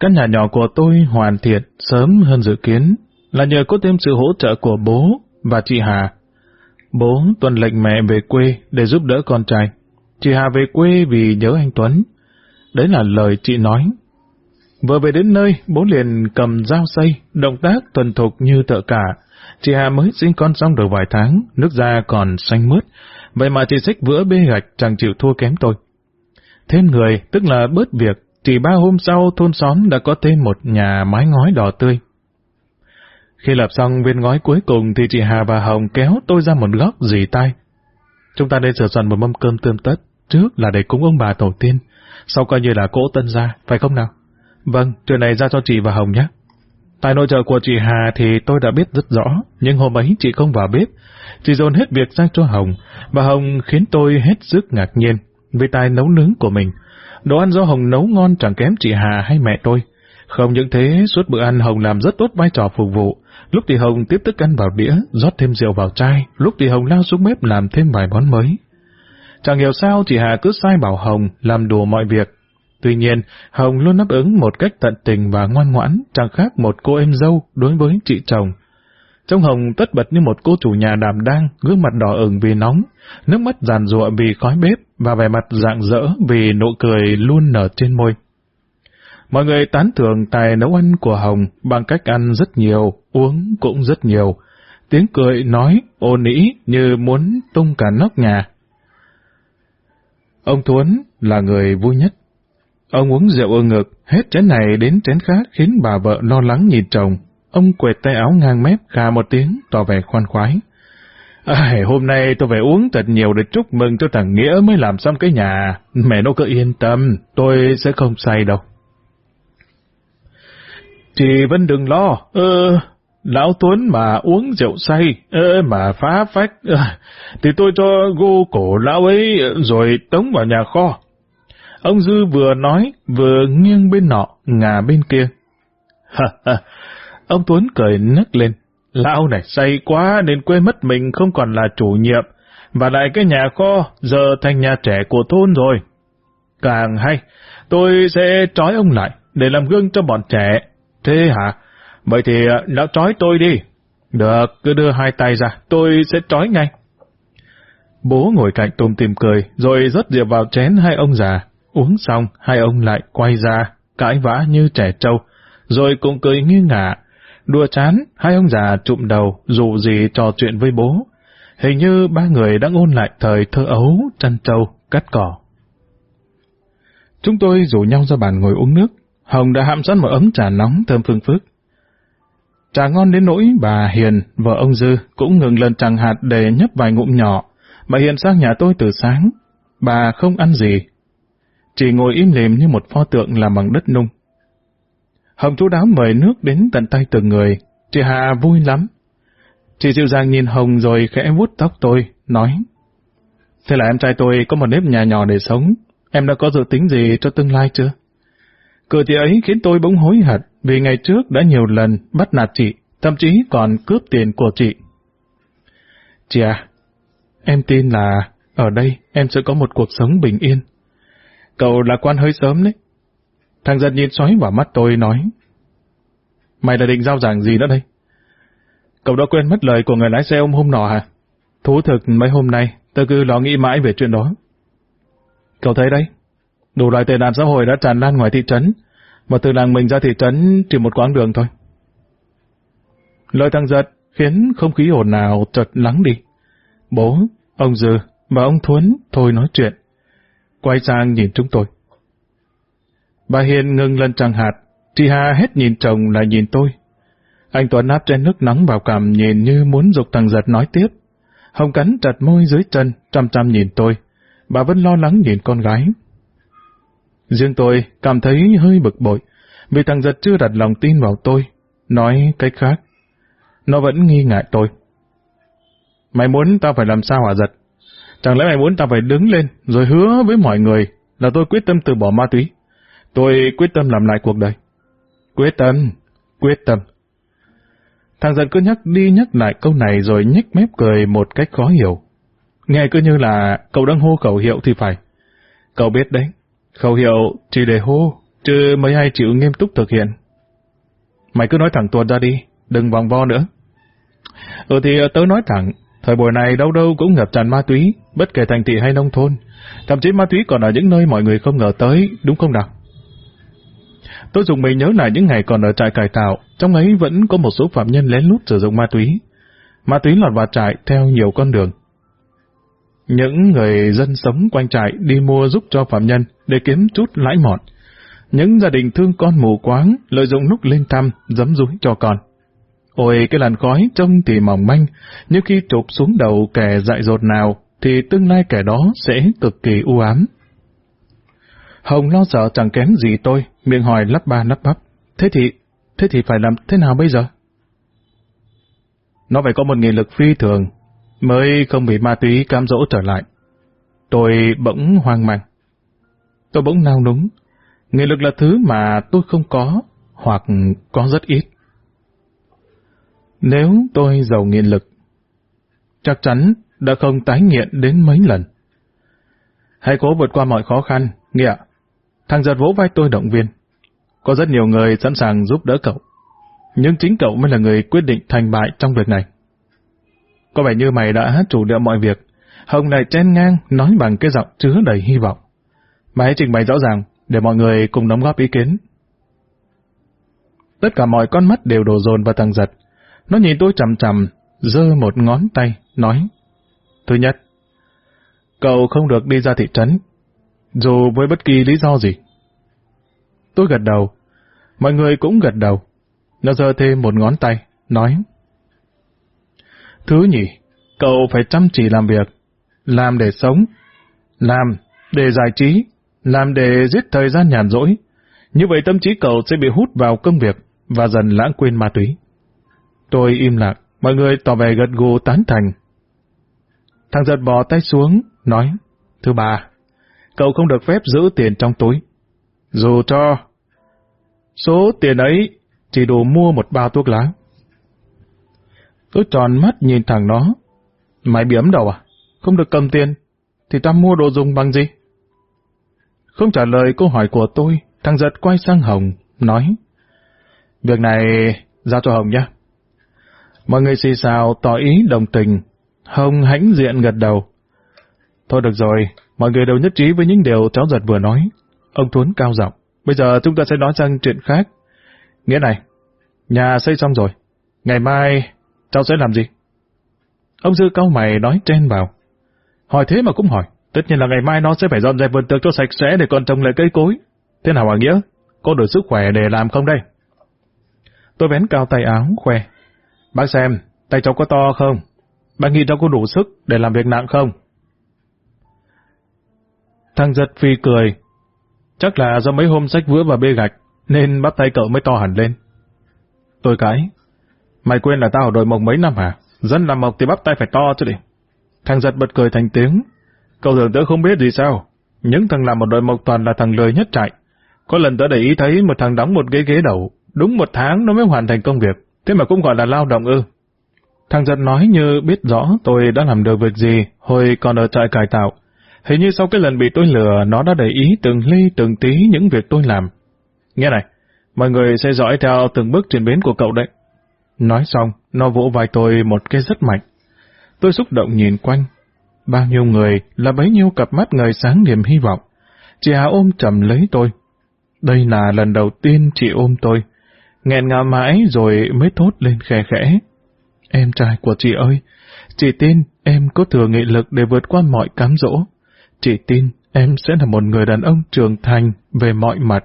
căn nhà nhỏ của tôi hoàn thiện sớm hơn dự kiến là nhờ có thêm sự hỗ trợ của bố và chị Hà. Bố tuần lệnh mẹ về quê để giúp đỡ con trai. Chị Hà về quê vì nhớ anh Tuấn. Đấy là lời chị nói. Vừa về đến nơi, bố liền cầm dao xây, động tác tuần thục như thợ cả. Chị Hà mới sinh con xong được vài tháng, nước da còn xanh mướt, vậy mà chị xích vữa bê gạch chẳng chịu thua kém tôi. Thêm người, tức là bớt việc, chỉ ba hôm sau thôn xóm đã có thêm một nhà mái ngói đỏ tươi. Khi lập xong viên ngói cuối cùng thì chị Hà và Hồng kéo tôi ra một góc dì tay. Chúng ta nên sửa soạn một mâm cơm tươm tất, trước là để cúng ông bà tổ tiên, sau coi như là cỗ tân gia, phải không nào? Vâng, chuyện này ra cho chị và Hồng nhé. Tại nội trợ của chị Hà thì tôi đã biết rất rõ, nhưng hôm ấy chị không vào bếp. Chị dồn hết việc sang cho Hồng, và Hồng khiến tôi hết sức ngạc nhiên vì tài nấu nướng của mình. Đồ ăn do Hồng nấu ngon chẳng kém chị Hà hay mẹ tôi. Không những thế, suốt bữa ăn Hồng làm rất tốt vai trò phục vụ. Lúc thì Hồng tiếp thức ăn vào đĩa, rót thêm rượu vào chai, lúc thì Hồng lao xuống bếp làm thêm vài món mới. Chẳng hiểu sao chị Hà cứ sai bảo Hồng làm đùa mọi việc, Tuy nhiên, Hồng luôn đáp ứng một cách tận tình và ngoan ngoãn, chẳng khác một cô em dâu đối với chị chồng. Trong Hồng tất bật như một cô chủ nhà đảm đang, gương mặt đỏ ửng vì nóng, nước mắt giàn rụa vì khói bếp và vẻ mặt rạng rỡ vì nụ cười luôn nở trên môi. Mọi người tán thưởng tài nấu ăn của Hồng bằng cách ăn rất nhiều, uống cũng rất nhiều. Tiếng cười nói ô nĩ như muốn tung cả nóc nhà. Ông Thuấn là người vui nhất Ông uống rượu ơ ngực, hết chén này đến chén khác khiến bà vợ lo lắng nhìn chồng. Ông quệt tay áo ngang mép, gà một tiếng, tỏ vẻ khoan khoái. À, hôm nay tôi phải uống thật nhiều để chúc mừng cho thằng Nghĩa mới làm xong cái nhà. Mẹ nó cứ yên tâm, tôi sẽ không say đâu. Chị Vân đừng lo, ơ, lão Tuấn mà uống rượu say, ơ, mà phá phách, à, thì tôi cho gô cổ lão ấy rồi tống vào nhà kho. Ông Dư vừa nói, vừa nghiêng bên nọ, ngả bên kia. Ông Tuấn cười nức lên. Lão này say quá nên quên mất mình không còn là chủ nhiệm, và lại cái nhà kho giờ thành nhà trẻ của thôn rồi. Càng hay, tôi sẽ trói ông lại để làm gương cho bọn trẻ. Thế hả? Vậy thì à, lão trói tôi đi. Được, cứ đưa hai tay ra, tôi sẽ trói ngay. Bố ngồi cạnh tôm tìm cười, rồi rót rượu vào chén hai ông già. Uống xong, hai ông lại quay ra, cãi vã như trẻ trâu, rồi cũng cười như ngả. Đùa chán, hai ông già trụm đầu, dù gì trò chuyện với bố. Hình như ba người đang ôn lại thời thơ ấu, chăn trâu, cắt cỏ. Chúng tôi rủ nhau ra bàn ngồi uống nước. Hồng đã hạm sẵn một ấm trà nóng thơm phương phức. Trà ngon đến nỗi bà Hiền, vợ ông Dư, cũng ngừng lần chẳng hạt để nhấp vài ngụm nhỏ. Bà Hiền sang nhà tôi từ sáng. Bà không ăn gì, chỉ ngồi im lìm như một pho tượng làm bằng đất nung. Hồng chú đáo mời nước đến tận tay từng người, chị Hà vui lắm. Chị dịu dàng nhìn Hồng rồi khẽ vuốt tóc tôi, nói, Thế là em trai tôi có một nếp nhà nhỏ để sống, em đã có dự tính gì cho tương lai chưa? Cử chị ấy khiến tôi bỗng hối hận vì ngày trước đã nhiều lần bắt nạt chị, thậm chí còn cướp tiền của chị. Chị à, em tin là ở đây em sẽ có một cuộc sống bình yên, Cậu lạc quan hơi sớm đấy. Thằng giật nhìn xoáy vào mắt tôi nói. Mày là định giao giảng gì nữa đây? Cậu đã quên mất lời của người lái xe ôm hôm nọ hả? Thú thực mấy hôm nay, tôi cứ lo nghĩ mãi về chuyện đó. Cậu thấy đấy, đủ loại tệ nạn xã hội đã tràn lan ngoài thị trấn, mà từ làng mình ra thị trấn chỉ một quãng đường thôi. Lời thằng giật khiến không khí ồn nào chợt lắng đi. Bố, ông Dư và ông Thuấn thôi nói chuyện quay sang nhìn chúng tôi. Bà Hiền ngừng lần chẳng hạt, chị Hà hết nhìn chồng lại nhìn tôi. Anh Tuấn áp trên nước nóng vào cằm nhìn như muốn dục thằng giật nói tiếp. Hồng cắn chặt môi dưới chân, chăm chăm nhìn tôi. Bà vẫn lo lắng nhìn con gái. Riêng tôi cảm thấy hơi bực bội, vì thằng giật chưa đặt lòng tin vào tôi. Nói cách khác, nó vẫn nghi ngại tôi. Mày muốn tao phải làm sao hả giật? Chẳng lẽ mày muốn tao phải đứng lên rồi hứa với mọi người là tôi quyết tâm từ bỏ ma túy? Tôi quyết tâm làm lại cuộc đời. Quyết tâm, quyết tâm. Thằng giận cứ nhắc đi nhắc lại câu này rồi nhếch mép cười một cách khó hiểu. Nghe cứ như là cậu đang hô khẩu hiệu thì phải. Cậu biết đấy, khẩu hiệu chỉ để hô, chứ mấy ai chịu nghiêm túc thực hiện. Mày cứ nói thẳng tuột ra đi, đừng vòng vo nữa. Ừ thì tớ nói thẳng, thời buổi này đâu đâu cũng ngập tràn ma túy, bất kể thành thị hay nông thôn. Thậm chí ma túy còn ở những nơi mọi người không ngờ tới, đúng không nào? Tôi dùng mình nhớ lại những ngày còn ở trại cải tạo, trong ấy vẫn có một số phạm nhân lén lút sử dụng ma túy. Ma túy lọt vào trại theo nhiều con đường. Những người dân sống quanh trại đi mua giúp cho phạm nhân để kiếm chút lãi mọn. Những gia đình thương con mù quáng lợi dụng lúc lên thăm, dấm dúi cho con. Ôi cái làn khói trông thì mỏng manh, nhưng khi chụp xuống đầu kẻ dại dột nào, thì tương lai kẻ đó sẽ cực kỳ u ám. Hồng lo sợ chẳng kém gì tôi, miệng hỏi lắp ba lắp bắp. Thế thì, thế thì phải làm thế nào bây giờ? Nó phải có một nghị lực phi thường, mới không bị ma túy cám dỗ trở lại. Tôi bỗng hoang mang. Tôi bỗng nao núng. Nghị lực là thứ mà tôi không có, hoặc có rất ít. Nếu tôi giàu nghị lực, chắc chắn đã không tái nghiện đến mấy lần. Hãy cố vượt qua mọi khó khăn, nghĩa Thằng giật vỗ vai tôi động viên. Có rất nhiều người sẵn sàng giúp đỡ cậu. Nhưng chính cậu mới là người quyết định thành bại trong việc này. Có vẻ như mày đã chủ đạo mọi việc. Hồng lại chen ngang, nói bằng cái giọng chứa đầy hy vọng. Mày hãy trình bày rõ ràng, để mọi người cùng đóng góp ý kiến. Tất cả mọi con mắt đều đổ dồn vào thằng giật. Nó nhìn tôi chầm chầm, giơ một ngón tay, nói. Thứ nhất, cậu không được đi ra thị trấn, dù với bất kỳ lý do gì. Tôi gật đầu, mọi người cũng gật đầu. Nó giơ thêm một ngón tay, nói. Thứ nhỉ, cậu phải chăm chỉ làm việc, làm để sống, làm để giải trí, làm để giết thời gian nhàn rỗi. Như vậy tâm trí cậu sẽ bị hút vào công việc và dần lãng quên ma túy. Tôi im lặng, mọi người tỏ vẻ gật gù tán thành. Thằng giật bỏ tay xuống, nói, Thứ ba, cậu không được phép giữ tiền trong túi. Dù cho số tiền ấy chỉ đủ mua một bao thuốc lá. Tôi tròn mắt nhìn thằng nó. Mày bị ấm đầu à? Không được cầm tiền, thì ta mua đồ dùng bằng gì? Không trả lời câu hỏi của tôi, thằng giật quay sang Hồng, nói. Việc này giao cho Hồng nhé. Mọi người xì xào tỏ ý đồng tình. Hồng hãnh diện gật đầu. Thôi được rồi, mọi người đều nhất trí với những điều cháu giật vừa nói. Ông Thuấn cao giọng. Bây giờ chúng ta sẽ nói sang chuyện khác. Nghĩa này, nhà xây xong rồi. Ngày mai, cháu sẽ làm gì? Ông Dư cao mày nói chen vào. Hỏi thế mà cũng hỏi. Tất nhiên là ngày mai nó sẽ phải dọn dẹp vườn tược cho sạch sẽ để còn trồng lại cây cối. Thế nào hả Nghĩa? Có đủ sức khỏe để làm không đây? Tôi vén cao tay áo, khoe. Bác xem, tay cháu có to không? Bác nghĩ cháu có đủ sức để làm việc nặng không? Thằng giật phi cười. Chắc là do mấy hôm sách vữa và bê gạch, nên bắt tay cậu mới to hẳn lên. Tôi cái. Mày quên là tao ở đội mộc mấy năm hả? Dân làm mộc thì bắp tay phải to chứ đi. Thằng giật bật cười thành tiếng. Cậu tưởng tớ không biết gì sao? Những thằng làm một đội mộc toàn là thằng lười nhất chạy. Có lần tớ để ý thấy một thằng đóng một ghế ghế đầu, đúng một tháng nó mới hoàn thành công việc, thế mà cũng gọi là lao động ư. Thằng giật nói như biết rõ tôi đã làm được việc gì hồi còn ở trại cải tạo. Hình như sau cái lần bị tôi lừa, nó đã để ý từng ly từng tí những việc tôi làm. Nghe này, mọi người sẽ dõi theo từng bước chuyển biến của cậu đấy. Nói xong, nó vỗ vai tôi một cái rất mạnh. Tôi xúc động nhìn quanh. Bao nhiêu người là bấy nhiêu cặp mắt ngời sáng niềm hy vọng. Chị Hà ôm chầm lấy tôi. Đây là lần đầu tiên chị ôm tôi. Nghẹn ngào mãi rồi mới thốt lên khẽ khẽ. Em trai của chị ơi, chị tin em có thừa nghị lực để vượt qua mọi cám dỗ. Chị tin em sẽ là một người đàn ông trưởng thành về mọi mặt.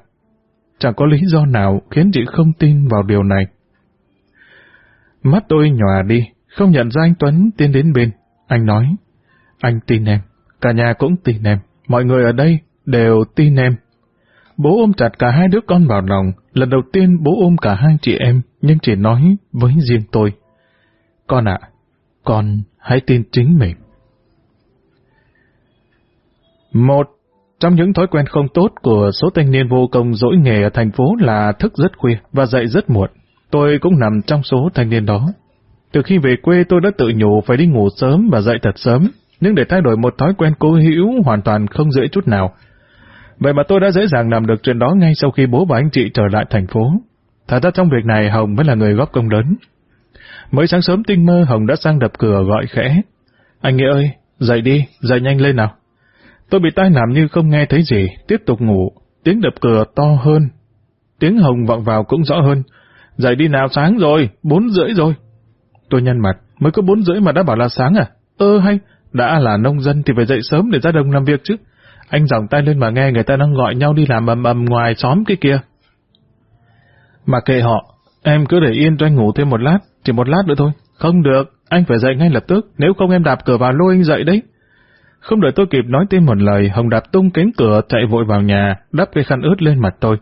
Chẳng có lý do nào khiến chị không tin vào điều này. Mắt tôi nhòa đi, không nhận ra anh Tuấn tiến đến bên. Anh nói, anh tin em, cả nhà cũng tin em, mọi người ở đây đều tin em. Bố ôm chặt cả hai đứa con vào lòng, lần đầu tiên bố ôm cả hai chị em, nhưng chỉ nói với riêng tôi. Con ạ, con hãy tin chính mình. Một trong những thói quen không tốt của số thanh niên vô công dỗi nghề ở thành phố là thức rất khuya và dậy rất muộn. Tôi cũng nằm trong số thanh niên đó. Từ khi về quê tôi đã tự nhủ phải đi ngủ sớm và dậy thật sớm, nhưng để thay đổi một thói quen cố hữu hoàn toàn không dễ chút nào. Vậy mà tôi đã dễ dàng làm được chuyện đó ngay sau khi bố và anh chị trở lại thành phố. Thật ra trong việc này Hồng mới là người góp công lớn. Mới sáng sớm tinh mơ Hồng đã sang đập cửa gọi khẽ. Anh Nghĩa ơi, dậy đi, dậy nhanh lên nào. Tôi bị tai làm như không nghe thấy gì, tiếp tục ngủ. Tiếng đập cửa to hơn. Tiếng Hồng vọng vào cũng rõ hơn. Dậy đi nào sáng rồi, bốn rưỡi rồi. Tôi nhăn mặt, mới có bốn rưỡi mà đã bảo là sáng à? Ơ hay, đã là nông dân thì phải dậy sớm để ra đồng làm việc chứ. Anh giỏng tay lên mà nghe người ta đang gọi nhau đi làm ầm ầm ngoài xóm kia kia. Mà kệ họ, em cứ để yên cho anh ngủ thêm một lát, chỉ một lát nữa thôi. Không được, anh phải dậy ngay lập tức, nếu không em đạp cửa vào lôi anh dậy đấy. Không đợi tôi kịp nói thêm một lời, Hồng đạp tung cánh cửa chạy vội vào nhà, đắp cái khăn ướt lên mặt tôi.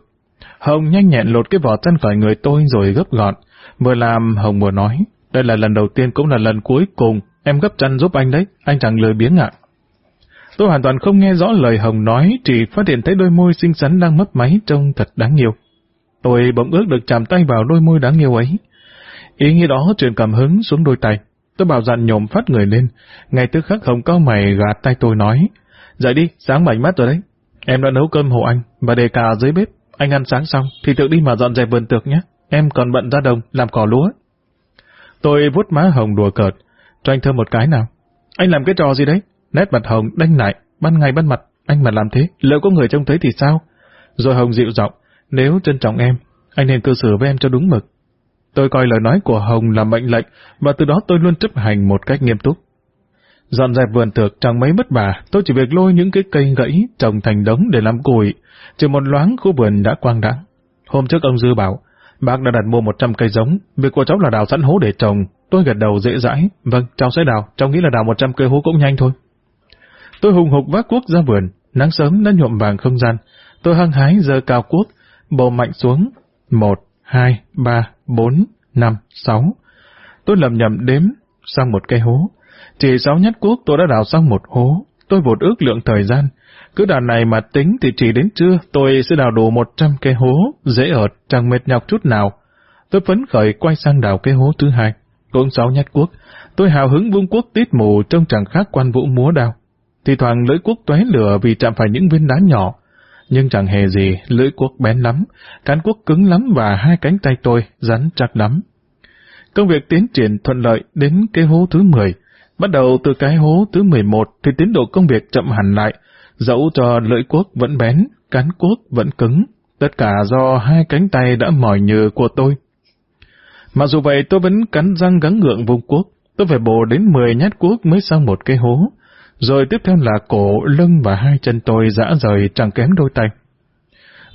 Hồng nhanh nhẹn lột cái vỏ chân khỏi người tôi rồi gấp gọn. Vừa làm, Hồng vừa nói, đây là lần đầu tiên cũng là lần cuối cùng, em gấp chăn giúp anh đấy, anh chẳng lười biếng ạ. Tôi hoàn toàn không nghe rõ lời Hồng nói, chỉ phát hiện thấy đôi môi xinh xắn đang mấp máy trông thật đáng yêu. Tôi bỗng ước được chạm tay vào đôi môi đáng yêu ấy. Ý nghĩ đó truyền cảm hứng xuống đôi tay. Tôi bảo dặn nhổm phát người lên. Ngay tức khắc Hồng cao mày gạt tay tôi nói. Dậy đi, sáng mảnh mắt rồi đấy. Em đã nấu cơm hộ anh, và để cà dưới bếp. Anh ăn sáng xong, thì tự đi mà dọn dẹp vườn tược nhé. Em còn bận ra đồng, làm cỏ lúa. Tôi vuốt má Hồng đùa cợt. Cho anh thơm một cái nào. Anh làm cái trò gì đấy? Nét mặt Hồng đanh lại, ban ngày ban mặt, anh mà làm thế, lỡ có người trông thấy thì sao? Rồi Hồng dịu giọng, nếu trân trọng em, anh nên cư xử với em cho đúng mực. Tôi coi lời nói của Hồng là mệnh lệnh, và từ đó tôi luôn chấp hành một cách nghiêm túc. Dọn dẹp vườn tược chẳng mấy mất bà, tôi chỉ việc lôi những cái cây gãy trồng thành đống để làm củi, chỉ một loáng khu vườn đã quang đãng. Hôm trước ông Dư bảo, bác đã đặt mua 100 cây giống, việc của cháu là đào sẵn hố để trồng. Tôi gật đầu dễ dãi, vâng, cháu sẽ đào, cháu nghĩ là đào 100 cây hố cũng nhanh thôi. Tôi hùng hục vác cuốc ra vườn, nắng sớm đã nhuộm vàng không gian. Tôi hăng hái giơ cao cuốc, bầu mạnh xuống. Một, hai, ba, bốn, năm, sáu. Tôi lầm nhầm đếm sang một cây hố. Chỉ sáu nhát cuốc tôi đã đào sang một hố. Tôi vụt ước lượng thời gian. Cứ đàn này mà tính thì chỉ đến trưa tôi sẽ đào đủ một trăm cây hố, dễ ợt, chẳng mệt nhọc chút nào. Tôi phấn khởi quay sang đào cây hố thứ hai. Cũng sáu nhát cuốc. Tôi hào hứng vung cuốc tít mù trông chẳng khác quan vũ múa đào. Thì thoảng lưỡi cuốc tóe lửa vì chạm phải những viên đá nhỏ. Nhưng chẳng hề gì, lưỡi cuốc bén lắm, cán cuốc cứng lắm và hai cánh tay tôi rắn chắc lắm. Công việc tiến triển thuận lợi đến cái hố thứ 10. Bắt đầu từ cái hố thứ 11 thì tiến độ công việc chậm hẳn lại, dẫu cho lưỡi cuốc vẫn bén, cán cuốc vẫn cứng. Tất cả do hai cánh tay đã mỏi nhừ của tôi. Mặc dù vậy tôi vẫn cắn răng gắng ngượng vùng cuốc. Tôi phải bổ đến 10 nhát cuốc mới xong một cái hố. Rồi tiếp theo là cổ, lưng và hai chân tôi dã rời chẳng kém đôi tay.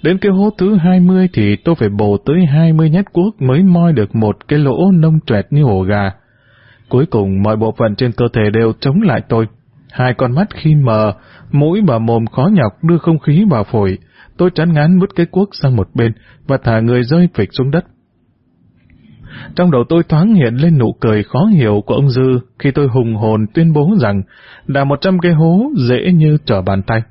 Đến cái hố thứ 20 thì tôi phải bổ tới 20 nhát cuốc mới moi được một cái lỗ nông trẹt như ổ gà. Cuối cùng mọi bộ phận trên cơ thể đều chống lại tôi. Hai con mắt khi mờ, mũi và mồm khó nhọc đưa không khí vào phổi. Tôi chán ngán vứt cái cuốc sang một bên và thả người rơi phịch xuống đất. Trong đầu tôi thoáng hiện lên nụ cười khó hiểu của ông Dư khi tôi hùng hồn tuyên bố rằng đào một trăm cây hố dễ như trở bàn tay.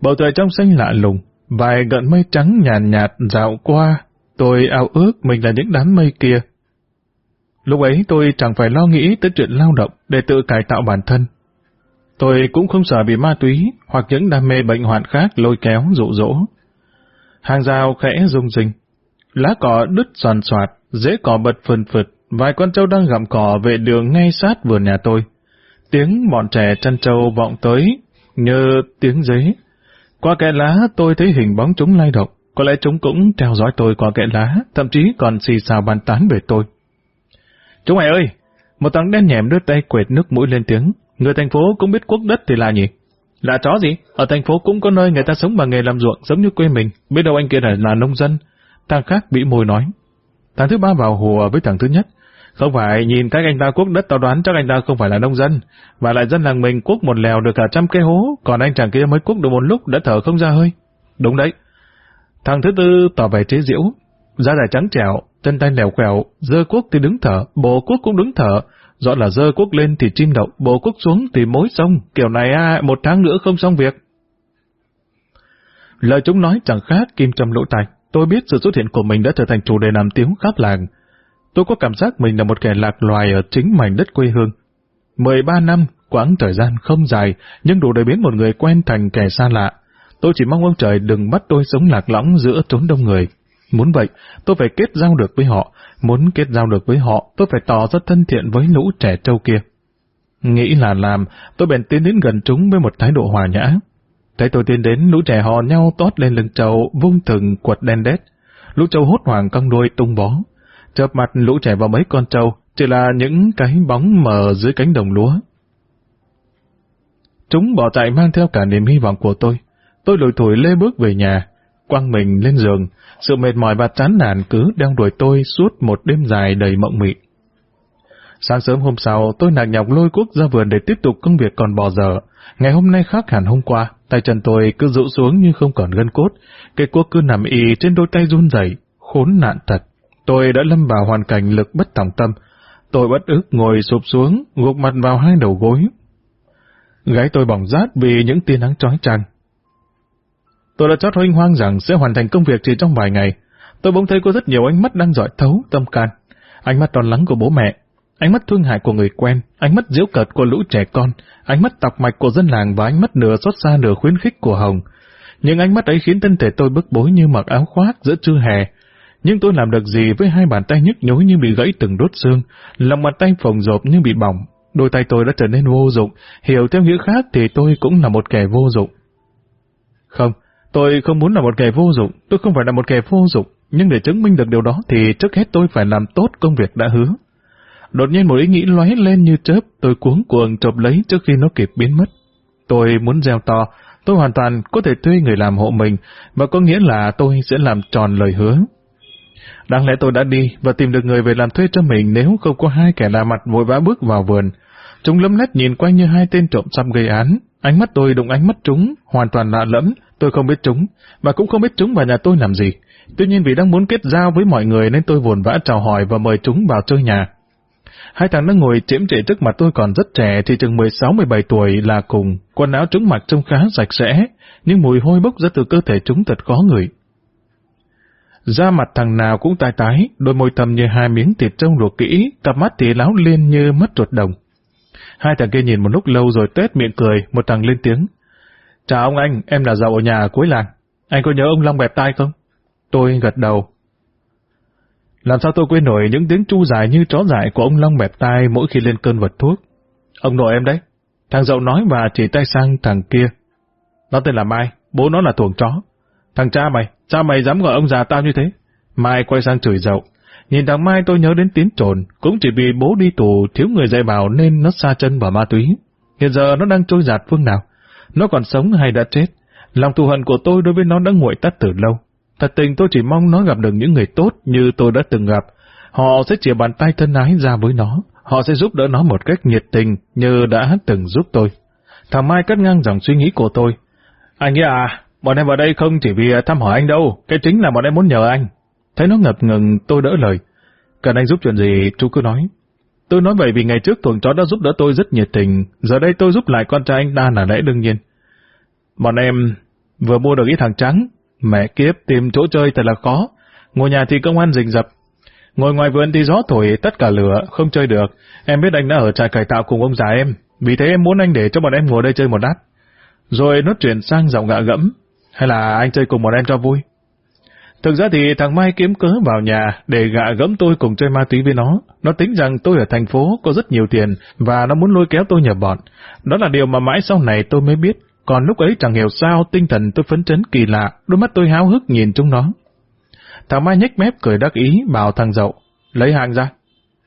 Bầu trời trong xanh lạ lùng, vài gợn mây trắng nhàn nhạt, nhạt dạo qua, tôi ao ước mình là những đám mây kia. Lúc ấy tôi chẳng phải lo nghĩ tới chuyện lao động để tự cải tạo bản thân. Tôi cũng không sợ bị ma túy hoặc những đam mê bệnh hoạn khác lôi kéo dụ dỗ. Hàng rào khẽ rung rinh, lá cỏ đứt soàn soạt, dễ cỏ bật phần phật, vài con trâu đang gặm cỏ về đường ngay sát vườn nhà tôi. Tiếng bọn trẻ chăn trâu vọng tới, như tiếng giấy. Qua kẽ lá tôi thấy hình bóng chúng lay động, có lẽ chúng cũng theo dõi tôi qua kẽ lá, thậm chí còn xì xào bàn tán về tôi. Chúng mày ơi! Một thằng đen nhèm đưa tay quệt nước mũi lên tiếng. Người thành phố cũng biết quốc đất thì là nhỉ? Là chó gì? Ở thành phố cũng có nơi người ta sống bằng nghề làm ruộng giống như quê mình. Biết đâu anh kia là, là nông dân. Thằng khác bị môi nói. Thằng thứ ba vào hùa với thằng thứ nhất. Không phải, nhìn cách anh ta cuốc đất tao đoán chắc anh ta không phải là nông dân. Và lại dân làng mình cuốc một lèo được cả trăm cây hố, còn anh chàng kia mới cuốc được một lúc đã thở không ra hơi. Đúng đấy. Thằng thứ tư tỏ vẻ chế diễu. Da dài trắng trẻo, chân tay lèo quẹo, dơ cuốc thì đứng thở, bộ cuốc cũng đứng thở. Rõ là dơ cuốc lên thì chim đậu, bộ cuốc xuống thì mối sông. Kiểu này à, một tháng nữa không xong việc. Lời chúng nói chẳng khác kim châm lỗ tai. Tôi biết sự xuất hiện của mình đã trở thành chủ đề làm tiếng khắp làng. Tôi có cảm giác mình là một kẻ lạc loài ở chính mảnh đất quê hương. 13 năm, quãng thời gian không dài, nhưng đủ để biến một người quen thành kẻ xa lạ. Tôi chỉ mong ông trời đừng bắt tôi sống lạc lõng giữa trốn đông người. Muốn vậy, tôi phải kết giao được với họ. Muốn kết giao được với họ, tôi phải tỏ ra thân thiện với lũ trẻ trâu kia. Nghĩ là làm, tôi bèn tiến đến gần chúng với một thái độ hòa nhã. Thấy tôi tiến đến, lũ trẻ hò nhau tót lên lưng trâu, vung thừng quật đen đét. Lũ trâu hốt hoảng cong đuôi tung bó. Chợp mặt lũ trẻ vào mấy con trâu, chỉ là những cái bóng mờ dưới cánh đồng lúa. Chúng bỏ chạy mang theo cả niềm hy vọng của tôi. Tôi lùi thủi lê bước về nhà, quăng mình lên giường, sự mệt mỏi và chán nản cứ đeo đuổi tôi suốt một đêm dài đầy mộng mị. Sáng sớm hôm sau, tôi nạc nhọc lôi cuốc ra vườn để tiếp tục công việc còn bò dở. Ngày hôm nay khác hẳn hôm qua, tay chân tôi cứ rũ xuống như không còn gân cốt, cây cuốc cứ nằm y trên đôi tay run rẩy, khốn nạn thật. Tôi đã lâm vào hoàn cảnh lực bất tòng tâm. Tôi bất ức ngồi sụp xuống, gục mặt vào hai đầu gối. Gái tôi bỏng rát vì những tia nắng chói chang. Tôi đã chót hoanh hoang rằng sẽ hoàn thành công việc chỉ trong vài ngày. Tôi bỗng thấy có rất nhiều ánh mắt đang dõi thấu tâm can. Ánh mắt tròn lắng của bố mẹ, ánh mắt thương hại của người quen, ánh mắt diễu cợt của lũ trẻ con, ánh mắt tọc mạch của dân làng và ánh mắt nửa xót xa nửa khuyến khích của Hồng. Những ánh mắt ấy khiến thân thể tôi bức bối như mặc áo khoác giữa trưa hè. Nhưng tôi làm được gì với hai bàn tay nhức nhối như bị gãy từng đốt xương, lòng bàn tay phồng rộp như bị bỏng. Đôi tay tôi đã trở nên vô dụng, hiểu theo nghĩa khác thì tôi cũng là một kẻ vô dụng. Không, tôi không muốn là một kẻ vô dụng, tôi không phải là một kẻ vô dụng, nhưng để chứng minh được điều đó thì trước hết tôi phải làm tốt công việc đã hứa. Đột nhiên một ý nghĩ lóe lên như chớp, tôi cuống cuồng chộp lấy trước khi nó kịp biến mất. Tôi muốn gieo to, tôi hoàn toàn có thể thuê người làm hộ mình, và có nghĩa là tôi sẽ làm tròn lời hứa. Đáng lẽ tôi đã đi và tìm được người về làm thuê cho mình nếu không có hai kẻ lạ mặt vội vã bước vào vườn. Chúng lấm lét nhìn quanh như hai tên trộm xăm gây án. Ánh mắt tôi đụng ánh mắt chúng, hoàn toàn lạ lẫm. Tôi không biết chúng, và cũng không biết chúng vào nhà tôi làm gì. Tuy nhiên vì đang muốn kết giao với mọi người nên tôi vồn vã chào hỏi và mời chúng vào chơi nhà. Hai thằng nó ngồi chiếm trệ trước mặt tôi còn rất trẻ thì chừng 16-17 tuổi là cùng, quần áo chúng mặc trông khá sạch sẽ, nhưng mùi hôi bốc ra từ cơ thể chúng thật khó ngửi. Da mặt thằng nào cũng tai tái, đôi môi thầm như hai miếng thịt trông luộc kỹ, cặp mắt thì láo lên như mất ruột đồng. Hai thằng kia nhìn một lúc lâu rồi tết miệng cười, một thằng lên tiếng. Chào ông anh, em là giàu ở nhà cuối làng. Anh có nhớ ông Long bẹp tai không? Tôi gật đầu, làm sao tôi quên nổi những tiếng chu dài như chó dại của ông Long bẹp tai mỗi khi lên cơn vật thuốc. Ông nội em đấy. Thằng dậu nói và chỉ tay sang thằng kia. Nó tên là Mai, bố nó là tuồng chó. Thằng cha mày, sao mày dám gọi ông già tao như thế? Mai quay sang chửi dậu. Nhìn thằng Mai tôi nhớ đến tiếng trồn, cũng chỉ vì bố đi tù thiếu người dạy bảo nên nó xa chân vào ma túy. Hiện giờ nó đang trôi giạt phương nào? Nó còn sống hay đã chết? Lòng thù hận của tôi đối với nó đã nguội tắt từ lâu. Thật tình tôi chỉ mong nó gặp được những người tốt như tôi đã từng gặp. Họ sẽ chìa bàn tay thân ái ra với nó. Họ sẽ giúp đỡ nó một cách nhiệt tình như đã từng giúp tôi. Thằng Mai cắt ngang dòng suy nghĩ của tôi. Anh ấy à, bọn em vào đây không chỉ vì thăm hỏi anh đâu, cái chính là bọn em muốn nhờ anh. Thấy nó ngập ngừng, tôi đỡ lời. Cần anh giúp chuyện gì, chú cứ nói. Tôi nói vậy vì ngày trước tuần chó đã giúp đỡ tôi rất nhiệt tình, giờ đây tôi giúp lại con trai anh đa là lẽ đương nhiên. Bọn em vừa mua được ít thằng trắng, Mẹ kiếp, tìm chỗ chơi thật là khó. Ngôi nhà thì công an rình rập. Ngồi ngoài vườn thì gió thổi tất cả lửa, không chơi được. Em biết anh đã ở trại cải tạo cùng ông già em, vì thế em muốn anh để cho bọn em ngồi đây chơi một lát. Rồi nó chuyển sang giọng gạ gẫm, hay là anh chơi cùng bọn em cho vui. Thực ra thì thằng Mai kiếm cớ vào nhà để gạ gẫm tôi cùng chơi ma túy với nó. Nó tính rằng tôi ở thành phố có rất nhiều tiền và nó muốn lôi kéo tôi nhập bọn. Đó là điều mà mãi sau này tôi mới biết còn lúc ấy chẳng hiểu sao tinh thần tôi phấn chấn kỳ lạ, đôi mắt tôi háo hức nhìn chúng nó. Thằng Mai nhếch mép cười đắc ý bảo thằng dậu, lấy hàng ra.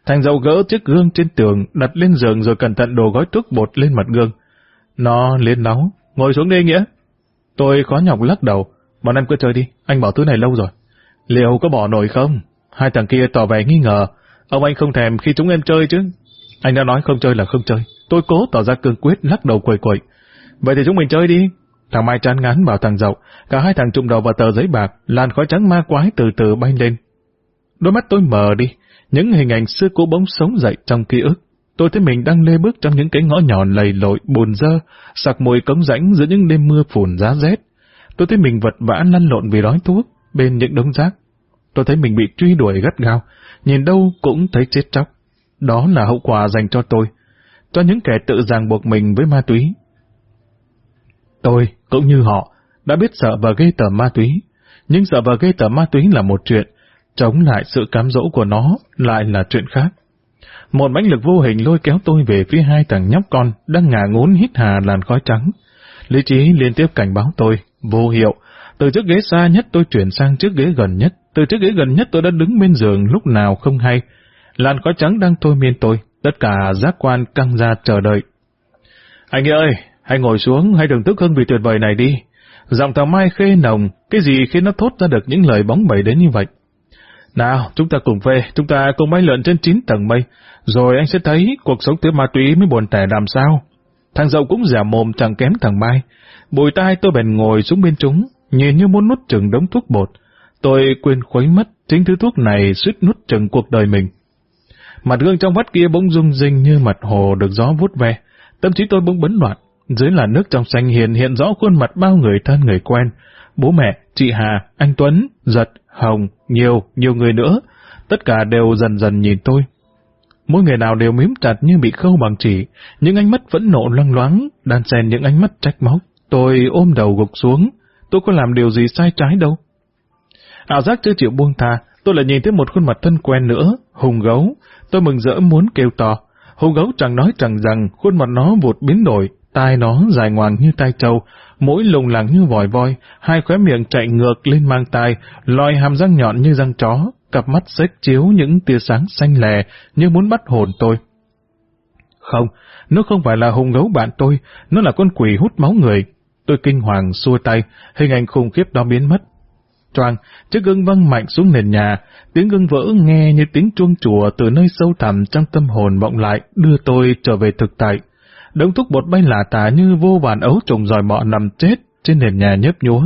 Thằng dậu gỡ chiếc gương trên tường, đặt lên giường rồi cẩn thận đổ gói thuốc bột lên mặt gương. Nó lên nóng ngồi xuống đi nghĩa. Tôi khó nhọc lắc đầu, bọn em cứ chơi đi, anh bảo thứ này lâu rồi. Liệu có bỏ nổi không? Hai thằng kia tỏ vẻ nghi ngờ, ông anh không thèm khi chúng em chơi chứ. Anh đã nói không chơi là không chơi. Tôi cố tỏ ra cương quyết lắc đầu quầy quậy. Vậy thì chúng mình chơi đi. Thằng Mai chán ngán bảo thằng Dậu, cả hai thằng trùng đầu vào tờ giấy bạc, làn khói trắng ma quái từ từ bay lên. Đôi mắt tôi mờ đi, những hình ảnh xưa cũ bỗng sống dậy trong ký ức. Tôi thấy mình đang lê bước trong những cái ngõ nhỏ lầy lội, buồn dơ, sặc mùi cống rãnh giữa những đêm mưa phùn giá rét. Tôi thấy mình vật vã lăn lộn vì đói thuốc, bên những đống rác. Tôi thấy mình bị truy đuổi gắt gao, nhìn đâu cũng thấy chết chóc. Đó là hậu quả dành cho tôi, cho những kẻ tự ràng buộc mình với ma túy, Tôi, cũng như họ, đã biết sợ và ghê tởm ma túy. Nhưng sợ và ghê tởm ma túy là một chuyện, chống lại sự cám dỗ của nó lại là chuyện khác. Một mãnh lực vô hình lôi kéo tôi về phía hai thằng nhóc con đang ngả ngốn hít hà làn khói trắng. Lý trí liên tiếp cảnh báo tôi, vô hiệu. Từ chiếc ghế xa nhất tôi chuyển sang chiếc ghế gần nhất. Từ chiếc ghế gần nhất tôi đã đứng bên giường lúc nào không hay. Làn khói trắng đang thôi miên tôi. Tất cả giác quan căng ra chờ đợi. Anh ơi, hãy ngồi xuống, hãy đừng tức hương vị tuyệt vời này đi. Giọng thằng Mai khê nồng, cái gì khi nó thốt ra được những lời bóng bẩy đến như vậy? Nào, chúng ta cùng về, chúng ta cùng bay lượn trên chín tầng mây, rồi anh sẽ thấy cuộc sống tới ma túy mới buồn tẻ làm sao. Thằng dậu cũng giả mồm chẳng kém thằng Mai. Bùi tai tôi bèn ngồi xuống bên chúng, nhìn như muốn nút chừng đống thuốc bột. Tôi quên khuấy mất chính thứ thuốc này suýt nút chừng cuộc đời mình. Mặt gương trong vắt kia bỗng rung rinh như mặt hồ được gió vút ve. Tâm trí tôi bỗng bấn loạn. Dưới là nước trong xanh hiền hiện rõ khuôn mặt bao người thân người quen. Bố mẹ, chị Hà, anh Tuấn, Giật, Hồng, nhiều, nhiều người nữa. Tất cả đều dần dần nhìn tôi. Mỗi người nào đều miếm chặt như bị khâu bằng chỉ, những ánh mắt vẫn nộ loang loáng, đan xen những ánh mắt trách móc. Tôi ôm đầu gục xuống, tôi có làm điều gì sai trái đâu. Ảo giác chưa chịu buông tha, tôi lại nhìn thấy một khuôn mặt thân quen nữa, hùng gấu. Tôi mừng rỡ muốn kêu to. Hùng gấu chẳng nói chẳng rằng, khuôn mặt nó vụt biến đổi, tai nó dài ngoằng như tai trâu, mũi lùng lẳng như vòi voi, hai khóe miệng chạy ngược lên mang tai, lòi hàm răng nhọn như răng chó, cặp mắt xếch chiếu những tia sáng xanh lè như muốn bắt hồn tôi. Không, nó không phải là hùng gấu bạn tôi, nó là con quỷ hút máu người. Tôi kinh hoàng xua tay, hình ảnh khủng khiếp đó biến mất. Choang, chiếc gương văng mạnh xuống nền nhà, tiếng gương vỡ nghe như tiếng chuông chùa từ nơi sâu thẳm trong tâm hồn vọng lại, đưa tôi trở về thực tại. Đống thuốc bột bay lả tả như vô vàn ấu trùng dòi bọ nằm chết trên nền nhà nhấp nhúa.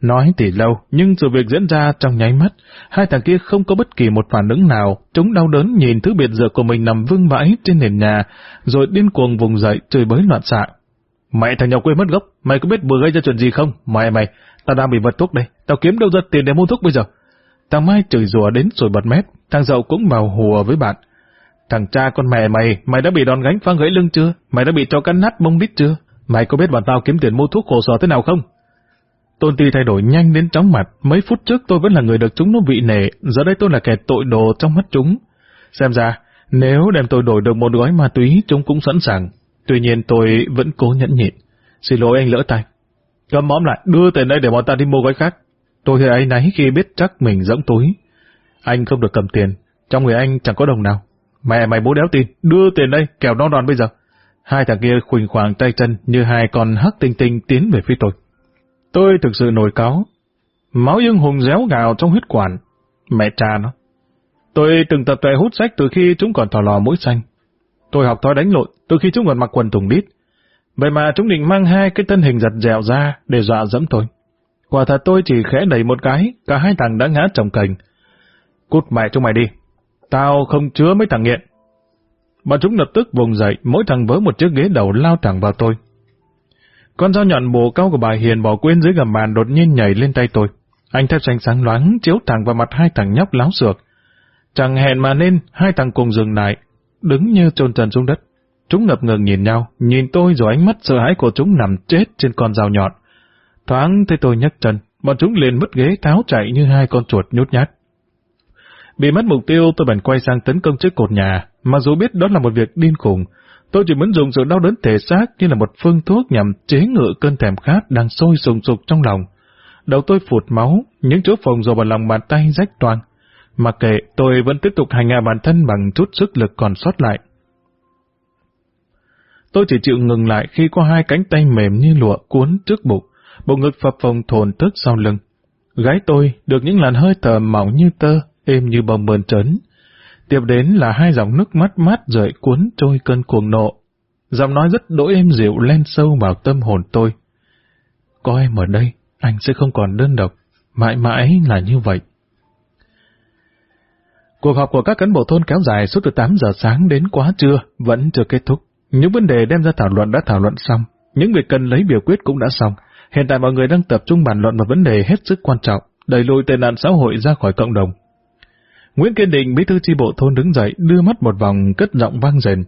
Nói thì lâu, nhưng sự việc diễn ra trong nháy mắt, hai thằng kia không có bất kỳ một phản ứng nào, chúng đau đớn nhìn thứ biệt dược của mình nằm vương vãi trên nền nhà, rồi điên cuồng vùng dậy, chửi bới loạn xạ. Mẹ thằng nhỏ quê mất gốc, mày có biết vừa gây ra chuyện gì không? Mẹ mày, tao đang bị vật thuốc đây, tao kiếm đâu ra tiền để mua thuốc bây giờ. Thằng Mai chửi rủa đến rồi bật mép, thằng dậu cũng vào hùa với bạn. Thằng cha con mẹ mày, mày đã bị đòn gánh phang gãy lưng chưa? Mày đã bị cho cắn nát bông đít chưa? Mày có biết bọn tao kiếm tiền mua thuốc khổ sở thế nào không? Tôn Ti thay đổi nhanh đến chóng mặt, mấy phút trước tôi vẫn là người được chúng nó vị nể, giờ đây tôi là kẻ tội đồ trong mắt chúng. Xem ra, nếu đem tôi đổi được một gói ma túy, chúng cũng sẵn sàng. Tuy nhiên tôi vẫn cố nhẫn nhịn. Xin lỗi anh lỡ tay. Cầm móm lại, đưa tiền đây để bọn ta đi mua gói khác. Tôi thấy ấy nấy khi biết chắc mình rỗng túi. Anh không được cầm tiền, trong người anh chẳng có đồng nào. Mẹ mày bố đéo tin, đưa tiền đây, kẻo nó đòn bây giờ. Hai thằng kia khuỳnh khoàng tay chân như hai con hắc tinh tinh tiến về phía tôi. Tôi thực sự nổi cáo. Máu dương hùng réo gào trong huyết quản. Mẹ cha nó. Tôi từng tập tệ hút sách từ khi chúng còn thò lò mũi xanh. Tôi học thói đánh lộn từ khi chúng còn mặc quần thùng đít. Vậy mà chúng định mang hai cái thân hình giật dẻo ra để dọa dẫm tôi. Quả thật tôi chỉ khẽ đẩy một cái, cả hai thằng đã ngã trồng cành. Cút mẹ chúng mày đi. Tao không chứa mấy thằng nghiện. Bọn chúng lập tức vùng dậy, mỗi thằng với một chiếc ghế đầu lao thẳng vào tôi. Con dao nhọn bổ cao của bà Hiền bỏ quên dưới gầm bàn đột nhiên nhảy lên tay tôi. Anh thép xanh sáng loáng chiếu thẳng vào mặt hai thằng nhóc láo xược. Chẳng hẹn mà nên, hai thằng cùng dừng lại, đứng như trôn trần xuống đất. Chúng ngập ngừng nhìn nhau, nhìn tôi rồi ánh mắt sợ hãi của chúng nằm chết trên con dao nhọn. Thoáng thấy tôi nhấc chân, bọn chúng liền mất ghế tháo chạy như hai con chuột nhút nhát. Bị mất mục tiêu tôi bèn quay sang tấn công trước cột nhà, mặc dù biết đó là một việc điên khủng. Tôi chỉ muốn dùng sự đau đớn thể xác như là một phương thuốc nhằm chế ngự cơn thèm khát đang sôi sùng sục trong lòng. Đầu tôi phụt máu, những chỗ phồng rồi vào lòng bàn tay rách toang. Mặc kệ, tôi vẫn tiếp tục hành hạ bản thân bằng chút sức lực còn sót lại. Tôi chỉ chịu ngừng lại khi có hai cánh tay mềm như lụa cuốn trước bụng, bộ ngực phập phồng thồn thức sau lưng. Gái tôi được những làn hơi thở mỏng như tơ, êm như bông bờn trấn, Tiếp đến là hai dòng nước mắt mát rời cuốn trôi cơn cuồng nộ. Giọng nói rất đỗi êm dịu len sâu vào tâm hồn tôi. Có em ở đây, anh sẽ không còn đơn độc. Mãi mãi là như vậy. Cuộc họp của các cán bộ thôn kéo dài suốt từ 8 giờ sáng đến quá trưa, vẫn chưa kết thúc. Những vấn đề đem ra thảo luận đã thảo luận xong, những việc cần lấy biểu quyết cũng đã xong. Hiện tại mọi người đang tập trung bàn luận một vấn đề hết sức quan trọng, đẩy lùi tệ nạn xã hội ra khỏi cộng đồng. Nguyễn Kiên Định, bí thư chi bộ thôn đứng dậy, đưa mắt một vòng cất giọng vang dền.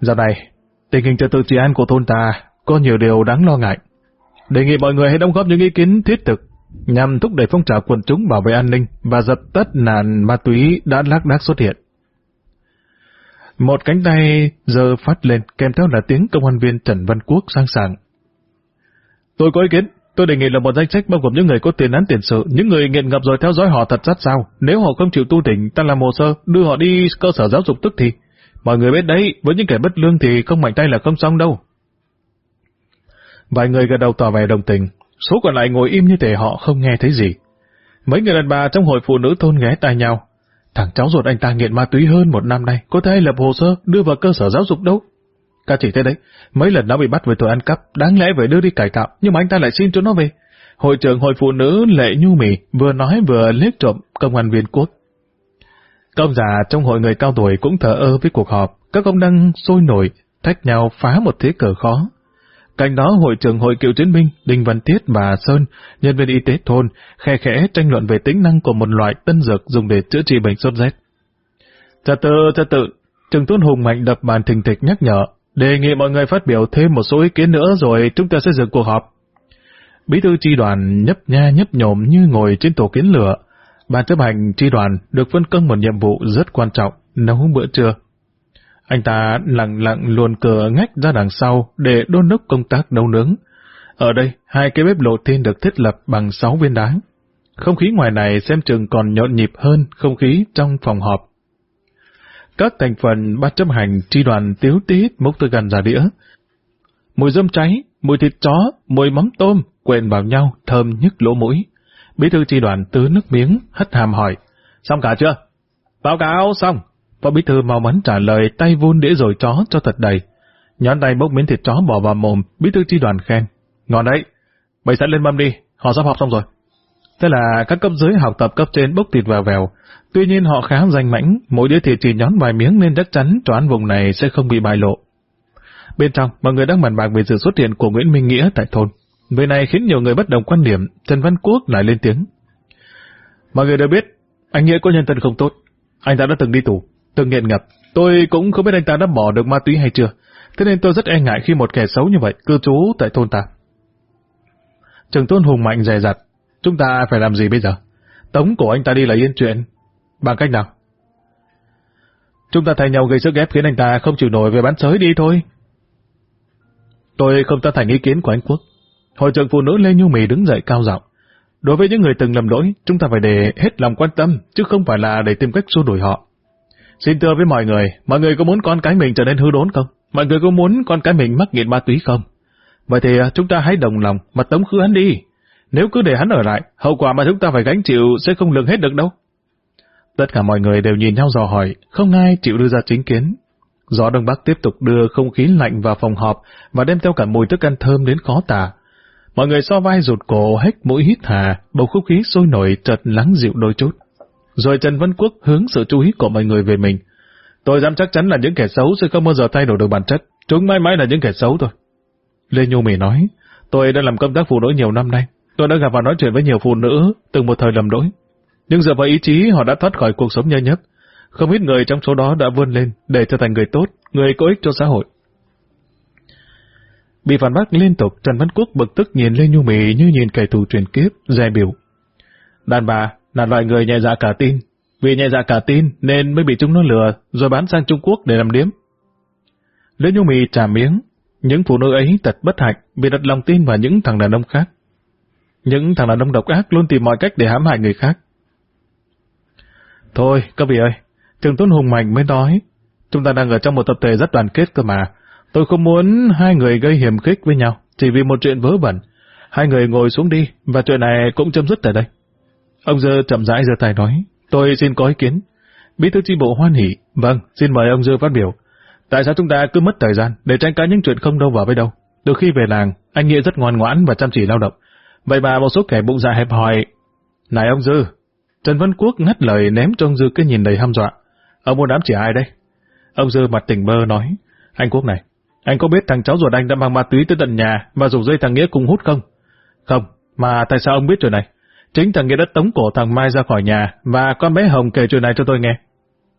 Giờ này, tình hình trật tự trị an của thôn ta có nhiều điều đáng lo ngại. đề nghị mọi người hãy đóng góp những ý kiến thiết thực nhằm thúc đẩy phong trào quần chúng bảo vệ an ninh và dập tắt nạn ma túy đã lác đác xuất hiện. Một cánh tay giờ phát lên kèm theo là tiếng công an viên Trần Văn Quốc sang sàng. Tôi có ý kiến, tôi đề nghị là một danh sách bao gồm những người có tiền án tiền sự, những người nghiện ngập rồi theo dõi họ thật sát sao. Nếu họ không chịu tu tỉnh, ta làm hồ sơ, đưa họ đi cơ sở giáo dục tức thì. Mọi người biết đấy, với những kẻ bất lương thì không mạnh tay là không xong đâu. Vài người gật đầu tỏ vẻ đồng tình, số còn lại ngồi im như thể họ không nghe thấy gì. Mấy người đàn bà trong hội phụ nữ thôn ghé tai nhau. Thằng cháu ruột anh ta nghiện ma túy hơn một năm nay, có thể lập hồ sơ đưa vào cơ sở giáo dục đâu. Cả chỉ thế đấy, mấy lần nó bị bắt về tội ăn cắp, đáng lẽ phải đưa đi cải tạo, nhưng mà anh ta lại xin cho nó về. Hội trưởng hội phụ nữ Lệ Nhu Mì vừa nói vừa liếc trộm công an viên quốc. Công già trong hội người cao tuổi cũng thở ơ với cuộc họp, các công đang sôi nổi, thách nhau phá một thế cờ khó. Cạnh đó hội trưởng hội cựu chiến binh Đinh Văn Tiết và Sơn, nhân viên y tế thôn, khe khẽ tranh luận về tính năng của một loại tân dược dùng để chữa trị bệnh sốt rét. Trật tự, trật tự, Trừng Tuấn Hùng mạnh đập bàn thình thịch nhắc nhở, đề nghị mọi người phát biểu thêm một số ý kiến nữa rồi chúng ta sẽ dừng cuộc họp. Bí thư tri đoàn nhấp nha nhấp nhổm như ngồi trên tổ kiến lửa. Ban chấp hành tri đoàn được phân công một nhiệm vụ rất quan trọng, nấu bữa trưa. Anh ta lặng lặng luồn cửa ngách ra đằng sau để đôn đốc công tác nấu nướng. Ở đây, hai cái bếp lộ thiên được thiết lập bằng sáu viên đá. Không khí ngoài này xem chừng còn nhộn nhịp hơn không khí trong phòng họp. Các thành phần ban chấp hành tri đoàn tiếu tít múc từ gần ra đĩa. Mùi dâm cháy, mùi thịt chó, mùi mắm tôm quện vào nhau thơm nhức lỗ mũi. Bí thư tri đoàn tứ nước miếng, hất hàm hỏi. Xong cả chưa? Báo cáo xong. Phó bí thư mau mắn trả lời tay vun đĩa rồi chó cho thật đầy. Nhón tay bốc miếng thịt chó bỏ vào mồm, bí thư tri đoàn khen. Ngon đấy. Bày sẵn lên mâm đi, họ sắp học xong rồi. Thế là các cấp dưới học tập cấp trên bốc thịt vào vèo. Tuy nhiên họ khá danh mãnh, mỗi đĩa thịt chỉ nhón vài miếng nên chắc chắn toán vùng này sẽ không bị bại lộ. Bên trong, mọi người đang bàn bạc về sự xuất hiện của Nguyễn Minh Nghĩa tại thôn. Việc này khiến nhiều người bất đồng quan điểm, Trần Văn Quốc lại lên tiếng. Mọi người đều biết, anh Nghĩa có nhân thân không tốt. Anh ta đã từng đi tù, từng nghiện ngập. Tôi cũng không biết anh ta đã bỏ được ma túy hay chưa. Thế nên tôi rất e ngại khi một kẻ xấu như vậy cư trú tại thôn ta. Trường Tôn Hùng Mạnh dè dặt. Chúng ta phải làm gì bây giờ? Tống của anh ta đi là yên chuyện. Bằng cách nào? Chúng ta thay nhau gây sức ép khiến anh ta không chịu nổi về bán sới đi thôi. Tôi không tán thành ý kiến của anh Quốc. Hội trưởng phụ nữ Lê Nhu Mì đứng dậy cao giọng. Đối với những người từng lầm lỗi, chúng ta phải để hết lòng quan tâm, chứ không phải là để tìm cách xua đuổi họ. Xin thưa với mọi người, mọi người có muốn con cái mình trở nên hư đốn không? Mọi người có muốn con cái mình mắc nghiện ma túy không? Vậy thì à, chúng ta hãy đồng lòng mà tống khứ hắn đi. Nếu cứ để hắn ở lại, hậu quả mà chúng ta phải gánh chịu sẽ không lường hết được đâu. Tất cả mọi người đều nhìn nhau dò hỏi, không ai chịu đưa ra chính kiến. Gió Đông Bắc tiếp tục đưa không khí lạnh vào phòng họp và đem theo cả mùi thức ăn thơm đến khó tả. Mọi người so vai rụt cổ hét mũi hít hà, bầu không khí sôi nổi chợt lắng dịu đôi chút. Rồi Trần Văn Quốc hướng sự chú ý của mọi người về mình. Tôi dám chắc chắn là những kẻ xấu sẽ không bao giờ thay đổi được bản chất. Chúng mãi mãi là những kẻ xấu thôi. Lê Nhu Mỹ nói, tôi đã làm công tác phụ nữ nhiều năm nay. Tôi đã gặp và nói chuyện với nhiều phụ nữ từng một thời lầm lỗi. Nhưng dựa vào ý chí họ đã thoát khỏi cuộc sống nhơ nhất. Không ít người trong số đó đã vươn lên để trở thành người tốt, người có ích cho xã hội. Bị phản bác liên tục, Trần Văn Quốc bực tức nhìn Lê Nhu Mỹ như nhìn kẻ thù truyền kiếp, dè biểu. Đàn bà là loại người nhẹ dạ cả tin. Vì nhẹ dạ cả tin nên mới bị chúng nó lừa rồi bán sang Trung Quốc để làm điếm. Lê Nhu Mỹ trả miếng. Những phụ nữ ấy thật bất hạnh vì đặt lòng tin vào những thằng đàn ông khác. Những thằng đàn ông độc ác luôn tìm mọi cách để hãm hại người khác. Thôi, các vị ơi, Trường Tuấn Hùng Mạnh mới nói, chúng ta đang ở trong một tập thể rất đoàn kết cơ mà. Tôi không muốn hai người gây hiểm khích với nhau, chỉ vì một chuyện vớ vẩn. Hai người ngồi xuống đi, và chuyện này cũng chấm dứt tại đây. Ông Dơ chậm rãi giơ tay nói, tôi xin có ý kiến. Bí thư chi bộ hoan hỉ, vâng, xin mời ông Dơ phát biểu. Tại sao chúng ta cứ mất thời gian để tranh cãi những chuyện không đâu vào với đâu? Từ khi về làng, anh Nghĩa rất ngoan ngoãn và chăm chỉ lao động. Vậy mà một số kẻ bụng dạ hẹp hòi... Này ông Dư, Trần Văn Quốc ngắt lời ném cho ông Dư cái nhìn đầy ham dọa. Ông muốn đám chỉ ai đây? Ông Dư mặt tỉnh bơ nói, anh Quốc này, anh có biết thằng cháu ruột anh đã mang ma túy tới tận nhà và rủ dây thằng Nghĩa cùng hút không? Không, mà tại sao ông biết chuyện này? Chính thằng Nghĩa đã tống cổ thằng Mai ra khỏi nhà và con bé Hồng kể chuyện này cho tôi nghe.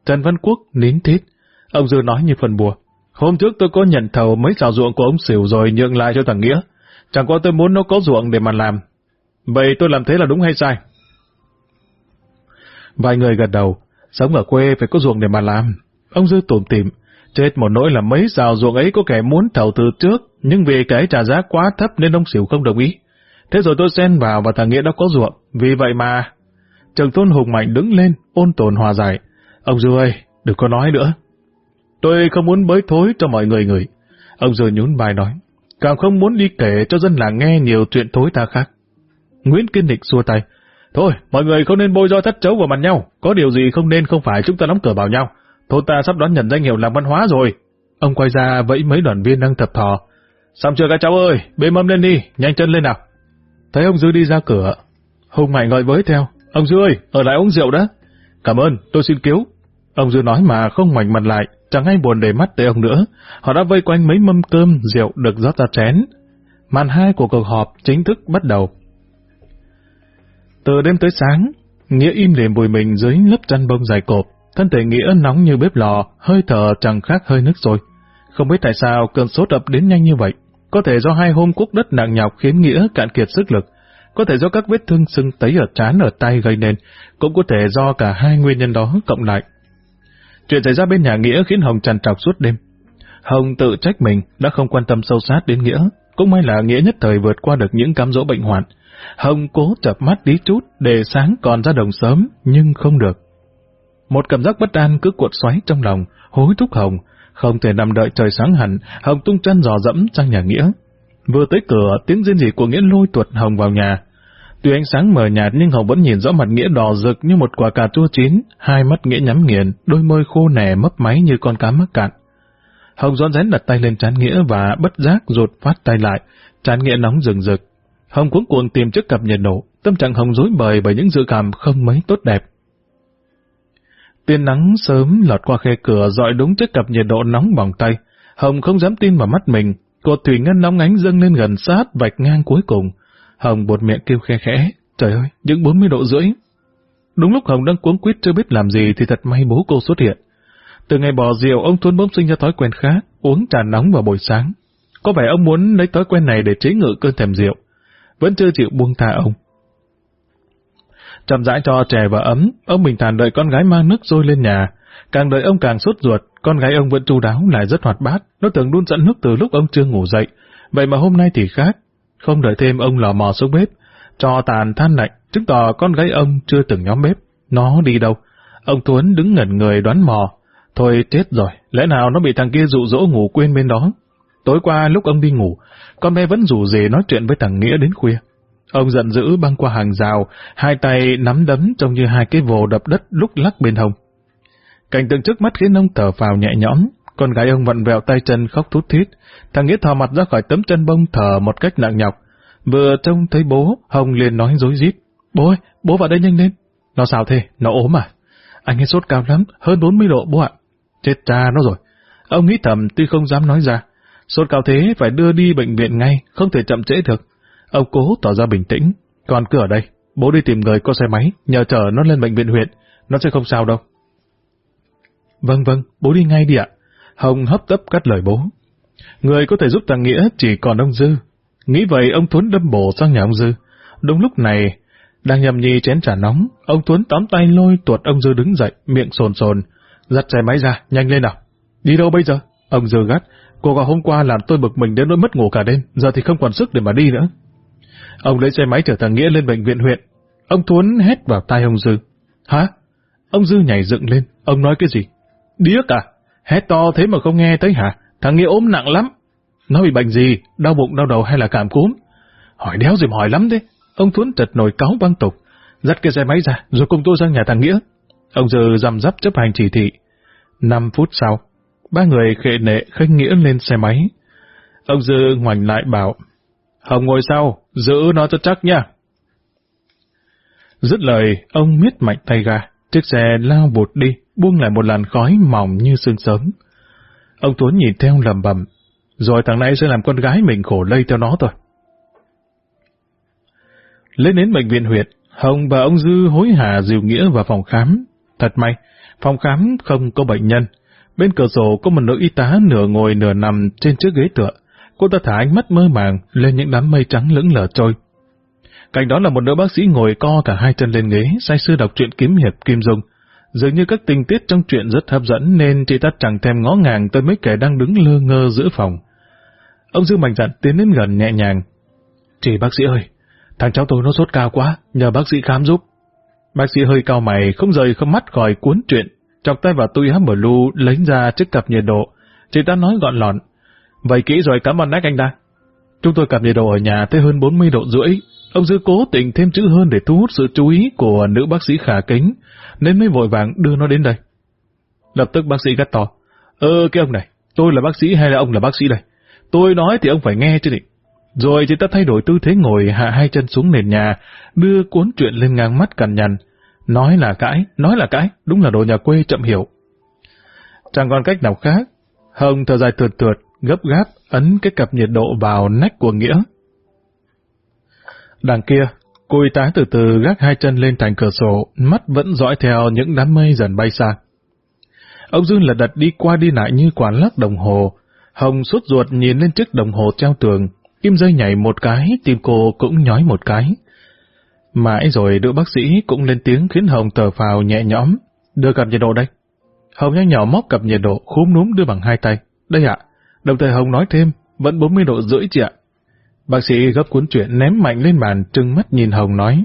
Trần Văn Quốc nín thít. Ông Dư nói như phần bùa. Hôm trước tôi có nhận thầu mấy xào ruộng của ông Sửu rồi nhượng lại cho thằng Nghĩa. Chẳng qua tôi muốn nó có ruộng để mà làm. Vậy tôi làm thế là đúng hay sai? Vài người gật đầu, sống ở quê phải có ruộng để mà làm. Ông Dư tủm tỉm, chết một nỗi là mấy rào ruộng ấy có kẻ muốn thầu từ trước, nhưng vì cái trả giá quá thấp nên ông xỉu không đồng ý. Thế rồi tôi xen vào và thằng Nghĩa đã có ruộng, vì vậy mà... Trường tôn hùng mạnh đứng lên, ôn tồn hòa giải. Ông Dư ơi, đừng có nói nữa. Tôi không muốn bới thối cho mọi người ngửi. Ông Dư nhún vai nói, càng không muốn đi kể cho dân làng nghe nhiều chuyện thối ta khác. Nguyễn Kiên Định xua tay, thôi, mọi người không nên bôi do thất chấu vào mặt nhau, có điều gì không nên không phải chúng ta đóng cửa vào nhau. Thôn ta sắp đón nhận danh hiệu làng văn hóa rồi. Ông quay ra vẫy mấy đoàn viên đang tập thò. Xong chưa các cháu ơi, bê mâm lên đi, nhanh chân lên nào. Thấy ông Dư đi ra cửa, Hùng Mạnh gọi với theo. Ông Dư ơi, ở lại uống rượu đó. Cảm ơn, tôi xin cứu. Ông Dư nói mà không mảnh mặt lại, chẳng ai buồn để mắt tới ông nữa. Họ đã vây quanh mấy mâm cơm, rượu được rót ra chén. Màn hai của cuộc họp chính thức bắt đầu. Từ đêm tới sáng, Nghĩa im lìm bùi mình dưới lớp chăn bông dài cộp. Thân thể Nghĩa nóng như bếp lò, hơi thở chẳng khác hơi nước rồi. Không biết tại sao cơn sốt ập đến nhanh như vậy. Có thể do hai hôm cuốc đất nặng nhọc khiến Nghĩa cạn kiệt sức lực. Có thể do các vết thương sưng tấy ở trán ở tay gây nên. Cũng có thể do cả hai nguyên nhân đó cộng lại. Chuyện xảy ra bên nhà Nghĩa khiến Hồng trằn trọc suốt đêm. Hồng tự trách mình đã không quan tâm sâu sát đến Nghĩa. Cũng may là Nghĩa nhất thời vượt qua được những cám dỗ bệnh hoạn. Hồng cố chập mắt tí chút để sáng còn ra đồng sớm, nhưng không được. Một cảm giác bất an cứ cuộn xoáy trong lòng, hối thúc Hồng. Không thể nằm đợi trời sáng hẳn, Hồng tung chân dò dẫm sang nhà Nghĩa. Vừa tới cửa, tiếng riêng gì của Nghĩa lôi tuột Hồng vào nhà. Tuy ánh sáng mờ nhạt nhưng Hồng vẫn nhìn rõ mặt Nghĩa đỏ rực như một quả cà chua chín, hai mắt Nghĩa nhắm nghiền, đôi môi khô nẻ mấp máy như con cá mắc cạn. Hồng rón rén đặt tay lên chán Nghĩa và bất giác rụt phát tay lại, chán Nghĩa nóng rừng rực. Hồng cuống cuồng tìm chiếc cặp nhiệt độ, tâm trạng Hồng rối bời bởi những dự cảm không mấy tốt đẹp. Tiên nắng sớm lọt qua khe cửa dọi đúng chiếc cặp nhiệt độ nóng bỏng tay. Hồng không dám tin vào mắt mình, cột thủy ngân nóng ánh dâng lên gần sát vạch ngang cuối cùng. Hồng bột miệng kêu khe khẽ, trời ơi, những 40 độ rưỡi. Đúng lúc Hồng đang cuống quýt chưa biết làm gì thì thật may bố cô xuất hiện. Từ ngày bỏ rượu, ông Tuấn bỗng sinh ra thói quen khác, uống trà nóng vào buổi sáng. Có vẻ ông muốn lấy thói quen này để chế ngự cơn thèm rượu. Vẫn chưa chịu buông tha ông. Chậm rãi cho chè và ấm, ông bình thản đợi con gái mang nước sôi lên nhà. Càng đợi ông càng sốt ruột, con gái ông vẫn chu đáo lại rất hoạt bát, nó thường đun dẫn nước từ lúc ông chưa ngủ dậy. Vậy mà hôm nay thì khác, không đợi thêm ông lò mò xuống bếp, cho tàn than lạnh, chứng tỏ con gái ông chưa từng nhóm bếp. Nó đi đâu? Ông Tuấn đứng ngẩn người đoán mò. Thôi chết rồi, lẽ nào nó bị thằng kia dụ dỗ ngủ quên bên đó? Tối qua lúc ông đi ngủ, con bé vẫn rủ rề nói chuyện với thằng Nghĩa đến khuya. Ông giận dữ băng qua hàng rào, hai tay nắm đấm trông như hai cái vồ đập đất lúc lắc bên hông. Cảnh tượng trước mắt khiến ông thở phào nhẹ nhõm, con gái ông vặn vẹo tay chân khóc thút thít, thằng Nghĩa thò mặt ra khỏi tấm chân bông thở một cách nặng nhọc. Vừa trông thấy bố, Hồng liền nói dối rít Bố ơi, bố vào đây nhanh lên. Nó sao thế? Nó ốm à? Anh ấy sốt cao lắm, hơn 40 độ bố ạ. Chết cha nó rồi. Ông nghĩ thầm tuy không dám nói ra. Sốt cao thế phải đưa đi bệnh viện ngay, không thể chậm trễ được. Ông cố tỏ ra bình tĩnh. Còn cứ ở đây, bố đi tìm người có xe máy, nhờ chở nó lên bệnh viện huyện. Nó sẽ không sao đâu. Vâng vâng, bố đi ngay đi ạ. Hồng hấp tấp cắt lời bố. Người có thể giúp thằng Nghĩa chỉ còn ông Dư. Nghĩ vậy ông Tuấn đâm bổ sang nhà ông Dư. Đúng lúc này, đang nhầm nhi chén trà nóng, ông Tuấn tóm tay lôi tuột ông Dư đứng dậy, miệng sồn sồn. Dắt xe máy ra, nhanh lên nào. Đi đâu bây giờ? Ông Dư gắt. Cô gọi hôm qua làm tôi bực mình đến nỗi mất ngủ cả đêm, giờ thì không còn sức để mà đi nữa. Ông lấy xe máy chở thằng Nghĩa lên bệnh viện huyện. Ông Thuấn hét vào tai ông Dư. Hả? Ông Dư nhảy dựng lên. Ông nói cái gì? Điếc à? Hét to thế mà không nghe thấy hả? Thằng Nghĩa ốm nặng lắm. Nó bị bệnh gì? Đau bụng, đau đầu hay là cảm cúm? Hỏi đéo dùm hỏi lắm thế. Ông Thuấn trật nổi cáo băng tục. Dắt cái xe máy ra, rồi cùng tôi sang nhà thằng Nghĩa. Ông Dư rằm rắp chấp hành chỉ thị. Năm phút sau, ba người khệ nệ khách Nghĩa lên xe máy. Ông Dư ngoảnh lại bảo, Hồng ngồi sau, giữ nó cho chắc nha. Dứt lời, ông miết mạnh tay ga, chiếc xe lao bột đi, buông lại một làn khói mỏng như sương sớm. Ông Tuấn nhìn theo lầm bầm, rồi thằng này sẽ làm con gái mình khổ lây theo nó thôi. Lên đến bệnh viện huyện, Hồng và ông Dư hối hả dìu nghĩa vào phòng khám. Thật may, phòng khám không có bệnh nhân. Bên cửa sổ có một nữ y tá nửa ngồi nửa nằm trên chiếc ghế tựa. cô ta thả ánh mắt mơ màng lên những đám mây trắng lững lờ trôi. Cạnh đó là một nữ bác sĩ ngồi co cả hai chân lên ghế, say sưa đọc truyện kiếm hiệp Kim Dung. Dường như các tình tiết trong truyện rất hấp dẫn nên chị ta chẳng thèm ngó ngàng tới mấy kẻ đang đứng lơ ngơ giữa phòng. Ông Dương mạnh dạn tiến đến gần nhẹ nhàng. Chị bác sĩ ơi, thằng cháu tôi nó sốt cao quá, nhờ bác sĩ khám giúp. Bác sĩ hơi cao mày, không rời không mắt khỏi cuốn truyện, chọc tay vào túi áo blue lấy ra chiếc cặp nhiệt độ. Chị ta nói gọn lọn. Vậy kỹ rồi cảm ơn anh ta. Chúng tôi cặp nhiệt độ ở nhà tới hơn 40 độ rưỡi. Ông Dư cố tình thêm chữ hơn để thu hút sự chú ý của nữ bác sĩ khả kính, nên mới vội vàng đưa nó đến đây. Lập tức bác sĩ gắt to. Ơ cái ông này, tôi là bác sĩ hay là ông là bác sĩ đây? Tôi nói thì ông phải nghe chứ định. Rồi chị ta thay đổi tư thế ngồi hạ hai chân xuống nền nhà, đưa cuốn truyện lên ngang mắt cằn nhằn. Nói là cãi, nói là cãi, đúng là đồ nhà quê chậm hiểu. Chẳng còn cách nào khác. Hồng thở dài tuột tuột, gấp gáp, ấn cái cặp nhiệt độ vào nách của Nghĩa. Đằng kia, cô y tá từ từ gác hai chân lên thành cửa sổ, mắt vẫn dõi theo những đám mây dần bay xa. Ông Dương lật đật đi qua đi lại như quản lắc đồng hồ. Hồng suốt ruột nhìn lên chiếc đồng hồ treo tường, kim dây nhảy một cái, tim cô cũng nhói một cái. Mãi rồi đứa bác sĩ cũng lên tiếng khiến Hồng tờ phào nhẹ nhõm. Đưa cặp nhiệt độ đây. Hồng nhanh nhỏ móc cặp nhiệt độ khúm núm đưa bằng hai tay. Đây ạ. Đồng thời Hồng nói thêm, vẫn 40 độ rưỡi chị ạ. Bác sĩ gấp cuốn chuyện ném mạnh lên bàn trừng mắt nhìn Hồng nói.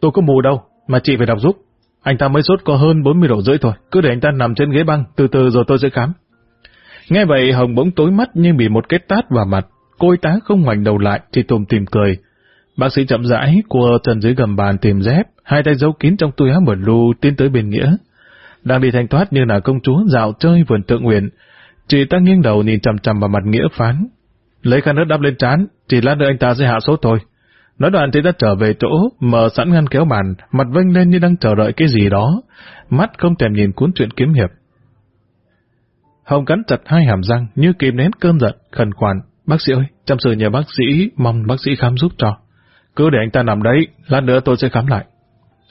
Tôi có mù đâu, mà chị phải đọc giúp. Anh ta mới sốt có hơn 40 độ rưỡi thôi, cứ để anh ta nằm trên ghế băng, từ từ rồi tôi sẽ khám. Nghe vậy Hồng bỗng tối mắt như bị một cái tát vào mặt, cô y tá không ngoảnh đầu lại, chỉ tùm tìm cười. Bác sĩ chậm rãi, cua chân dưới gầm bàn tìm dép, hai tay giấu kín trong túi áo blue tiến tới bên Nghĩa. Đang đi thanh thoát như là công chúa dạo chơi vườn tượng nguyện, chị ta nghiêng đầu nhìn chằm chằm vào mặt Nghĩa phán. Lấy khăn nước đắp lên trán, chỉ lát nữa anh ta sẽ hạ số thôi. Nói đoạn chị ta trở về chỗ, mở sẵn ngăn kéo bàn, mặt vênh lên như đang chờ đợi cái gì đó, mắt không thèm nhìn cuốn truyện kiếm hiệp. Hồng cắn chặt hai hàm răng như kìm nén cơn giận, khẩn khoản. Bác sĩ ơi, chăm sự nhờ bác sĩ, mong bác sĩ khám giúp cho. Cứ để anh ta nằm đấy, lát nữa tôi sẽ khám lại.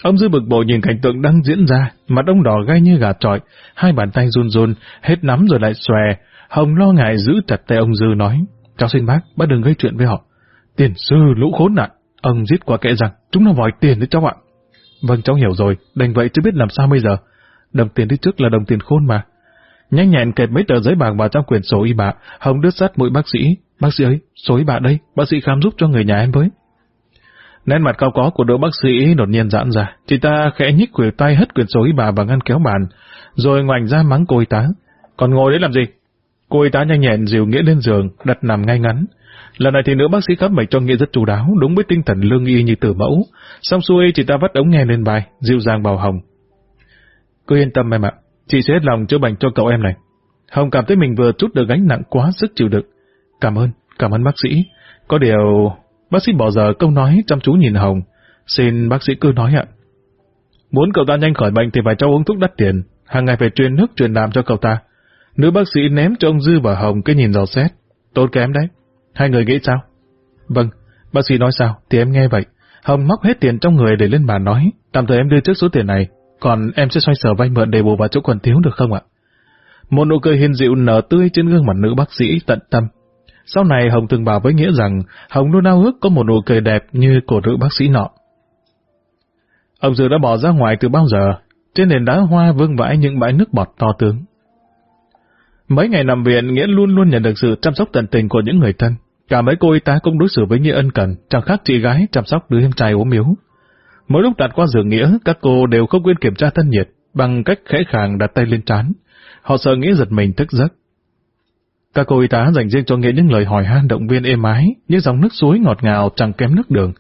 Ông Dư bực bội nhìn cảnh tượng đang diễn ra, mặt ông đỏ gai như gà trọi, hai bàn tay run run, hết nắm rồi lại xòe. Hồng lo ngại giữ chặt tay ông Dư nói, cháu xin bác, bác đừng gây chuyện với họ. Tiền sư lũ khốn nạn, ông giết qua kệ rằng, chúng nó vòi tiền đấy cháu ạ. Vâng cháu hiểu rồi, đành vậy chứ biết làm sao bây giờ. Đồng tiền đi trước là đồng tiền khôn mà. Nhanh nhẹn kẹp mấy tờ giấy bạc vào trong quyển sổ y bạ, Hồng đưa sát mũi bác sĩ. Bác sĩ ấy, số y bạ đây, bác sĩ khám giúp cho người nhà em với. Nét mặt cao có của đội bác sĩ đột nhiên giãn ra, chị ta khẽ nhích khuỷu tay hất quyển sổ y bà và ngăn kéo bàn, rồi ngoảnh ra mắng cô y tá. Còn ngồi đấy làm gì? Cô y tá nhanh nhẹn dìu Nghĩa lên giường, đặt nằm ngay ngắn. Lần này thì nữ bác sĩ khám bệnh cho Nghĩa rất chú đáo, đúng với tinh thần lương y như tử mẫu. Xong xuôi chị ta vắt ống nghe lên bài, dịu dàng bảo Hồng. Cứ yên tâm em ạ, chị sẽ hết lòng chữa bệnh cho cậu em này. Hồng cảm thấy mình vừa chút được gánh nặng quá sức chịu đựng. Cảm ơn, cảm ơn bác sĩ. Có điều... Bác sĩ bỏ giờ câu nói chăm chú nhìn Hồng. Xin bác sĩ cứ nói ạ. Muốn cậu ta nhanh khỏi bệnh thì phải cho uống thuốc đắt tiền. Hàng ngày phải truyền nước truyền đạm cho cậu ta. Nữ bác sĩ ném cho ông Dư và Hồng cái nhìn dò xét. Tốn kém đấy. Hai người nghĩ sao? Vâng, bác sĩ nói sao thì em nghe vậy. Hồng móc hết tiền trong người để lên bàn nói. Tạm thời em đưa trước số tiền này. Còn em sẽ xoay sở vay mượn để bù vào chỗ còn thiếu được không ạ? Một nụ cười hiền dịu nở tươi trên gương mặt nữ bác sĩ tận tâm. Sau này Hồng từng bảo với Nghĩa rằng Hồng luôn ao ước có một nụ cười đẹp như của nữ bác sĩ nọ. Ông Dư đã bỏ ra ngoài từ bao giờ, trên nền đá hoa vương vãi những bãi nước bọt to tướng. Mấy ngày nằm viện, Nghĩa luôn luôn nhận được sự chăm sóc tận tình của những người thân. Cả mấy cô y tá cũng đối xử với Nghĩa ân cần, chẳng khác chị gái chăm sóc đứa em trai ốm yếu. Mỗi lúc đặt qua giường Nghĩa, các cô đều không quên kiểm tra thân nhiệt, bằng cách khẽ khàng đặt tay lên trán. Họ sợ Nghĩa giật mình thức giấc. Các cô y tá dành riêng cho Nghĩa những lời hỏi han động viên êm ái, những dòng nước suối ngọt ngào chẳng kém nước đường.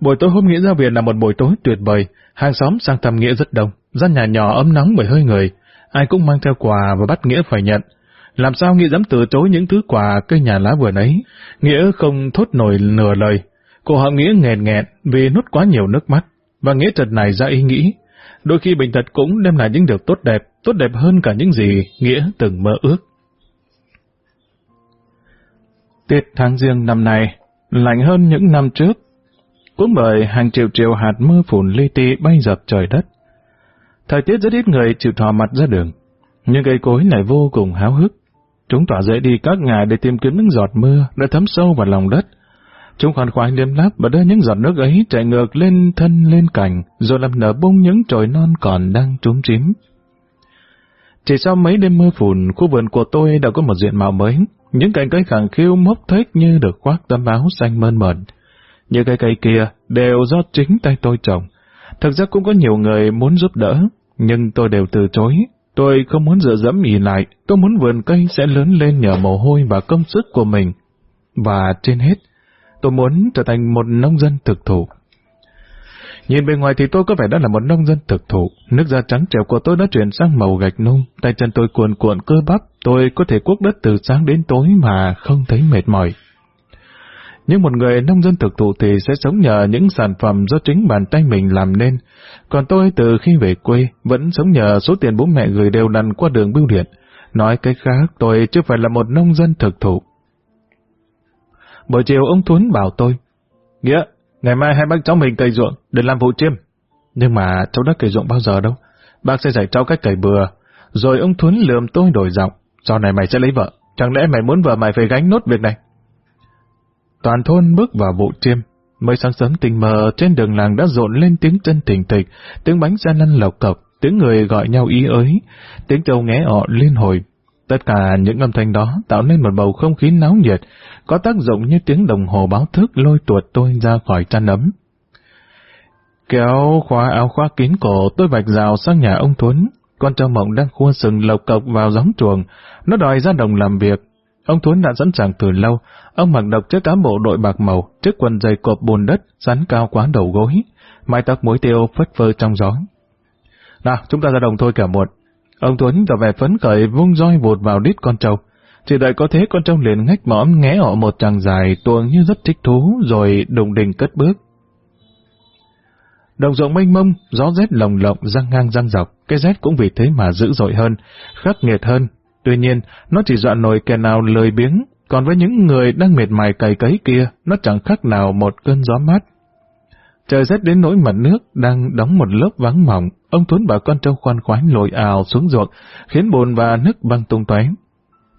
Buổi tối hôm Nghĩa ra viện là một buổi tối tuyệt vời, hàng xóm sang thăm Nghĩa rất đông, gian nhà nhỏ ấm nóng bởi hơi người, ai cũng mang theo quà và bắt Nghĩa phải nhận. Làm sao Nghĩa dám từ chối những thứ quà cây nhà lá vườn ấy? Nghĩa không thốt nổi nửa lời. Cô họ Nghĩa nghẹn nghẹn vì nuốt quá nhiều nước mắt, và Nghĩa trật này ra ý nghĩ. Đôi khi bệnh tật cũng đem lại những điều tốt đẹp, tốt đẹp hơn cả những gì Nghĩa từng mơ ước. Tiết tháng riêng năm nay lạnh hơn những năm trước, cũng bởi hàng triệu triệu hạt mưa phùn li ti bay dập trời đất. Thời tiết rất ít người chịu thò mặt ra đường, nhưng cây cối lại vô cùng háo hức. Chúng tỏa dậy đi các ngài để tìm kiếm những giọt mưa đã thấm sâu vào lòng đất. Chúng khoan khoái liếm láp và đưa những giọt nước ấy chạy ngược lên thân lên cành, rồi làm nở bung những trồi non còn đang trúng chím. Chỉ sau mấy đêm mưa phùn, khu vườn của tôi đã có một diện mạo mới. Những cành cây khẳng khiu mốc thếch như được khoác tấm áo xanh mơn mởn. Những cây cây kia đều do chính tay tôi trồng. Thực ra cũng có nhiều người muốn giúp đỡ, nhưng tôi đều từ chối. Tôi không muốn dựa dẫm ý lại, tôi muốn vườn cây sẽ lớn lên nhờ mồ hôi và công sức của mình. Và trên hết, tôi muốn trở thành một nông dân thực thụ. Nhìn bề ngoài thì tôi có vẻ đã là một nông dân thực thụ. Nước da trắng trẻo của tôi đã chuyển sang màu gạch nung, tay chân tôi cuồn cuộn cơ bắp, tôi có thể cuốc đất từ sáng đến tối mà không thấy mệt mỏi. Nhưng một người nông dân thực thụ thì sẽ sống nhờ những sản phẩm do chính bàn tay mình làm nên. Còn tôi từ khi về quê vẫn sống nhờ số tiền bố mẹ gửi đều đặn qua đường bưu điện. Nói cách khác, tôi chưa phải là một nông dân thực thụ. Buổi chiều ông Thuấn bảo tôi, Nghĩa, ngày mai hai bác cháu mình cày ruộng để làm vụ chiêm. Nhưng mà cháu đã cày ruộng bao giờ đâu. Bác sẽ dạy cháu cách cày bừa. Rồi ông Thuấn lườm tôi đổi giọng. Sau này mày sẽ lấy vợ. Chẳng lẽ mày muốn vợ mày phải gánh nốt việc này? Toàn thôn bước vào vụ chiêm. Mới sáng sớm tình mờ trên đường làng đã rộn lên tiếng chân thình thịch, tiếng bánh xe lăn lộc cộc, tiếng người gọi nhau ý ới, tiếng trâu nghé ọ liên hồi. Tất cả những âm thanh đó tạo nên một bầu không khí náo nhiệt, có tác dụng như tiếng đồng hồ báo thức lôi tuột tôi ra khỏi chăn ấm. Kéo khóa áo khoác kín cổ, tôi vạch rào sang nhà ông Thuấn. Con trâu mộng đang khua sừng lộc cộc vào gióng chuồng, nó đòi ra đồng làm việc. Ông Thuấn đã sẵn sàng từ lâu, ông mặc độc chiếc áo bộ đội bạc màu, chiếc quần dày cộp bùn đất, rắn cao quá đầu gối, mái tóc mối tiêu phất phơ trong gió. Nào, chúng ta ra đồng thôi cả muộn. Ông Tuấn tỏ vẻ phấn khởi vung roi vụt vào đít con trâu. Chỉ đợi có thế con trâu liền ngách mõm nghé họ một chàng dài tuồng như rất thích thú rồi đùng đình cất bước. Đồng ruộng mênh mông, gió rét lồng lộng răng ngang răng dọc, cái rét cũng vì thế mà dữ dội hơn, khắc nghiệt hơn. Tuy nhiên, nó chỉ dọa nổi kẻ nào lười biếng, còn với những người đang mệt mài cày cấy kia, nó chẳng khác nào một cơn gió mát. Trời rét đến nỗi mặt nước đang đóng một lớp vắng mỏng, ông Tuấn bảo con trâu khoan khoái lội ào xuống ruộng, khiến bùn và nước băng tung tóe.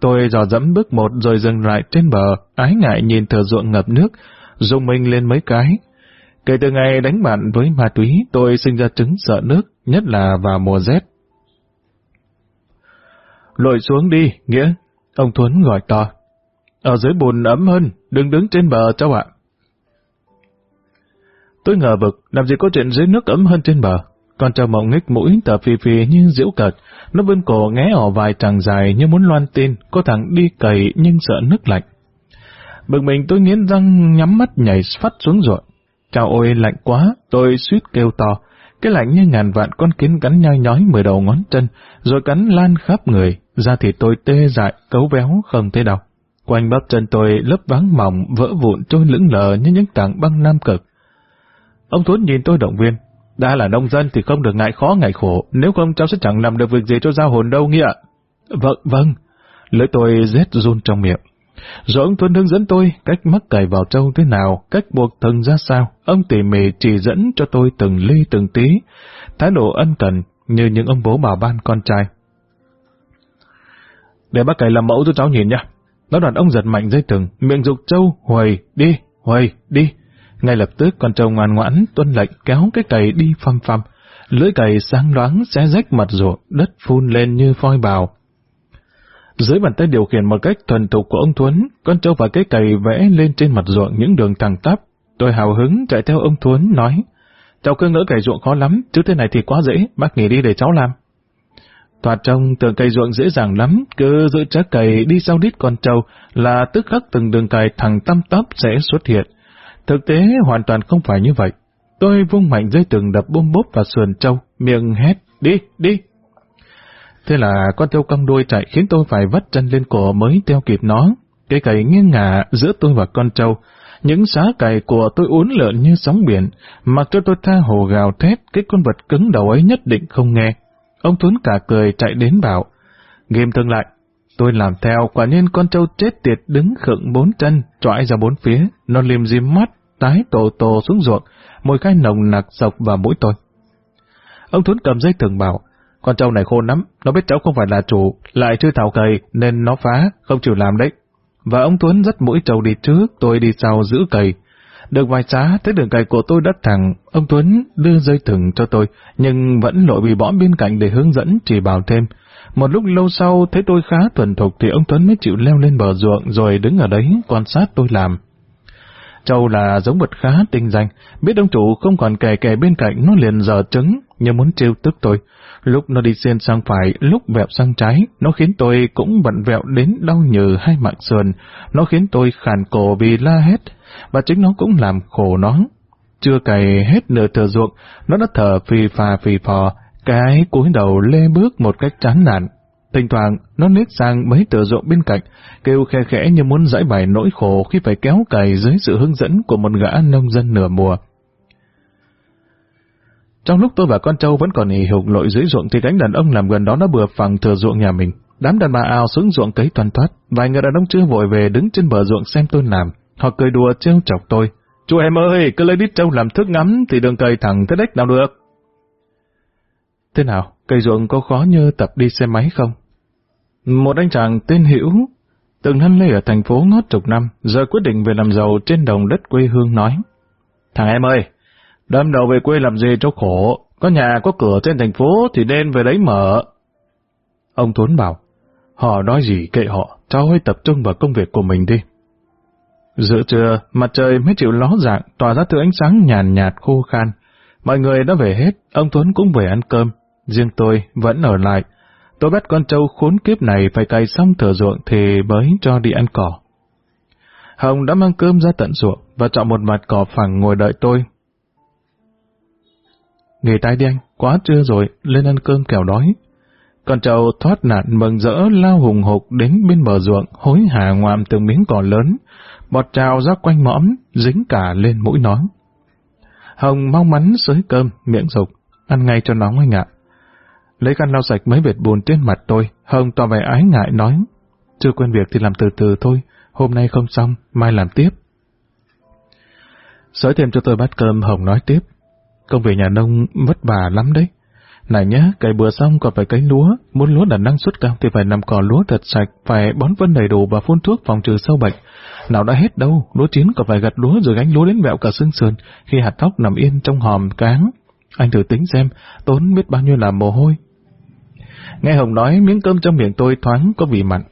Tôi dò dẫm bước một rồi dừng lại trên bờ, ái ngại nhìn thờ ruộng ngập nước, dùng mình lên mấy cái. Kể từ ngày đánh bạn với ma túy, tôi sinh ra chứng sợ nước, nhất là vào mùa rét. Lội xuống đi, Nghĩa. Ông Thuấn gọi to. Ở dưới bùn ấm hơn, đừng đứng trên bờ cháu ạ. Tôi ngờ vực, làm gì có chuyện dưới nước ấm hơn trên bờ. Con trâu mộng nghích mũi tờ phì phì như diễu cợt, nó vươn cổ ngé ỏ vài tràng dài như muốn loan tin, có thằng đi cầy nhưng sợ nước lạnh. Bực mình tôi nghiến răng nhắm mắt nhảy phát xuống ruộng. Chào ôi lạnh quá, tôi suýt kêu to. Cái lạnh như ngàn vạn con kiến cắn nhoi nhói mười đầu ngón chân, rồi cắn lan khắp người, ra thì tôi tê dại, cấu véo không thấy đau. Quanh bắp chân tôi lớp váng mỏng, vỡ vụn trôi lững lờ như những tảng băng nam cực. Ông Tuấn nhìn tôi động viên. Đã là nông dân thì không được ngại khó ngại khổ, nếu không cháu sẽ chẳng làm được việc gì cho giao hồn đâu nghĩa. Vâng, vâng. Lưỡi tôi rét run trong miệng. Rồi ông Tuấn hướng dẫn tôi cách mắc cày vào trâu thế nào, cách buộc thân ra sao. Ông tỉ mỉ chỉ dẫn cho tôi từng ly từng tí, thái độ ân cần như những ông bố bảo ban con trai. Để bác cày làm mẫu cho cháu nhìn nha. Nó đoạn ông giật mạnh dây thừng, miệng dục trâu, huầy, đi, huầy, đi. Ngay lập tức con trâu ngoan ngoãn tuân lệnh kéo cái cày đi phăm phăm. Lưỡi cày sáng loáng xé rách mặt ruộng, đất phun lên như phoi bào. Dưới bàn tay điều khiển một cách thuần thục của ông Thuấn, con trâu và cái cày vẽ lên trên mặt ruộng những đường thẳng tắp. Tôi hào hứng chạy theo ông Thuấn nói, cháu cứ ngỡ cày ruộng khó lắm, chứ thế này thì quá dễ, bác nghỉ đi để cháu làm. Thoạt trông tưởng cày ruộng dễ dàng lắm, cứ giữ trái cày đi sau đít con trâu là tức khắc từng đường cày thẳng tăm tắp sẽ xuất hiện. Thực tế hoàn toàn không phải như vậy. Tôi vung mạnh dây từng đập bôm bốp vào sườn trâu, miệng hét, đi, đi. Thế là con trâu cong đuôi chạy khiến tôi phải vắt chân lên cổ mới theo kịp nó. Cây cày nghiêng ngả giữa tôi và con trâu. Những xá cày của tôi uốn lượn như sóng biển, mặc cho tôi tha hồ gào thét, cái con vật cứng đầu ấy nhất định không nghe. Ông Tuấn cả cười chạy đến bảo, nghiêm thương lại. Tôi làm theo, quả nhiên con trâu chết tiệt đứng khựng bốn chân, trọi ra bốn phía, nó liềm diêm mắt, tái tổ tổ xuống ruộng, mùi khai nồng nặc sộc vào mũi tôi. Ông Tuấn cầm dây thừng bảo, Con trâu này khôn lắm, nó biết cháu không phải là chủ, lại chưa thảo cầy nên nó phá, không chịu làm đấy. Và ông Tuấn dắt mũi trâu đi trước, tôi đi sau giữ cầy. Được vài xá, thấy đường cày của tôi đất thẳng, ông Tuấn đưa dây thừng cho tôi, nhưng vẫn lội bị bõm bên cạnh để hướng dẫn chỉ bảo thêm. Một lúc lâu sau, thấy tôi khá thuần thục thì ông Tuấn mới chịu leo lên bờ ruộng rồi đứng ở đấy quan sát tôi làm. Châu là giống vật khá tinh danh, biết ông chủ không còn kè kè bên cạnh nó liền dở trứng, như muốn trêu tức tôi. Lúc nó đi xiên sang phải, lúc vẹo sang trái, nó khiến tôi cũng bận vẹo đến đau nhừ hai mạng sườn. Nó khiến tôi khàn cổ vì la hét, và chính nó cũng làm khổ nó. Chưa cày hết nửa thừa ruộng, nó đã thở phì phà phì phò, cái cúi đầu lê bước một cách chán nản. Thỉnh thoảng, nó nít sang mấy tờ ruộng bên cạnh, kêu khe khẽ như muốn giải bày nỗi khổ khi phải kéo cày dưới sự hướng dẫn của một gã nông dân nửa mùa. Trong lúc tôi và con trâu vẫn còn hì hục lội dưới ruộng thì cánh đàn ông làm gần đó đã bừa phẳng thừa ruộng nhà mình. Đám đàn bà ào xuống ruộng cấy toàn thoát, vài người đàn ông chưa vội về đứng trên bờ ruộng xem tôi làm. Họ cười đùa trêu chọc tôi. Chú em ơi, cứ lấy đít trâu làm thước ngắm thì đường cày thẳng tới đếch nào được. Thế nào, cây ruộng có khó như tập đi xe máy không? Một anh chàng tên Hữu, từng hân lê ở thành phố ngót chục năm, giờ quyết định về làm giàu trên đồng đất quê hương nói. Thằng em ơi, đâm đầu về quê làm gì cho khổ, có nhà có cửa trên thành phố thì nên về đấy mở. Ông Tuấn bảo, họ nói gì kệ họ, cháu hãy tập trung vào công việc của mình đi. Giữa trưa, mặt trời mới chịu ló dạng, tỏa ra thứ ánh sáng nhàn nhạt khô khan. Mọi người đã về hết, ông Tuấn cũng về ăn cơm, riêng tôi vẫn ở lại. Tôi bắt con trâu khốn kiếp này phải cày xong thửa ruộng thì mới cho đi ăn cỏ. Hồng đã mang cơm ra tận ruộng và chọn một mặt cỏ phẳng ngồi đợi tôi. Nghỉ tay đi anh, quá trưa rồi, lên ăn cơm kẻo đói. Con trâu thoát nạn mừng rỡ lao hùng hục đến bên bờ ruộng, hối hả ngoạm từng miếng cỏ lớn, bọt trào ra quanh mõm, dính cả lên mũi nó. Hồng mong mắn sới cơm, miệng dục, ăn ngay cho nóng anh ạ. Lấy khăn lau sạch mấy vệt bùn trên mặt tôi, Hồng tỏ vẻ ái ngại nói, chưa quen việc thì làm từ từ thôi, hôm nay không xong, mai làm tiếp. Sới thêm cho tôi bát cơm, Hồng nói tiếp, công việc nhà nông vất vả lắm đấy. Này nhá, cày bừa xong còn phải cấy lúa, muốn lúa đạt năng suất cao thì phải nằm cỏ lúa thật sạch, phải bón phân đầy đủ và phun thuốc phòng trừ sâu bệnh. Nào đã hết đâu, lúa chín còn phải gặt lúa rồi gánh lúa đến vẹo cả xương sườn, khi hạt thóc nằm yên trong hòm cáng. Anh thử tính xem, tốn biết bao nhiêu là mồ hôi. Nghe Hồng nói, miếng cơm trong miệng tôi thoáng có vị mặn.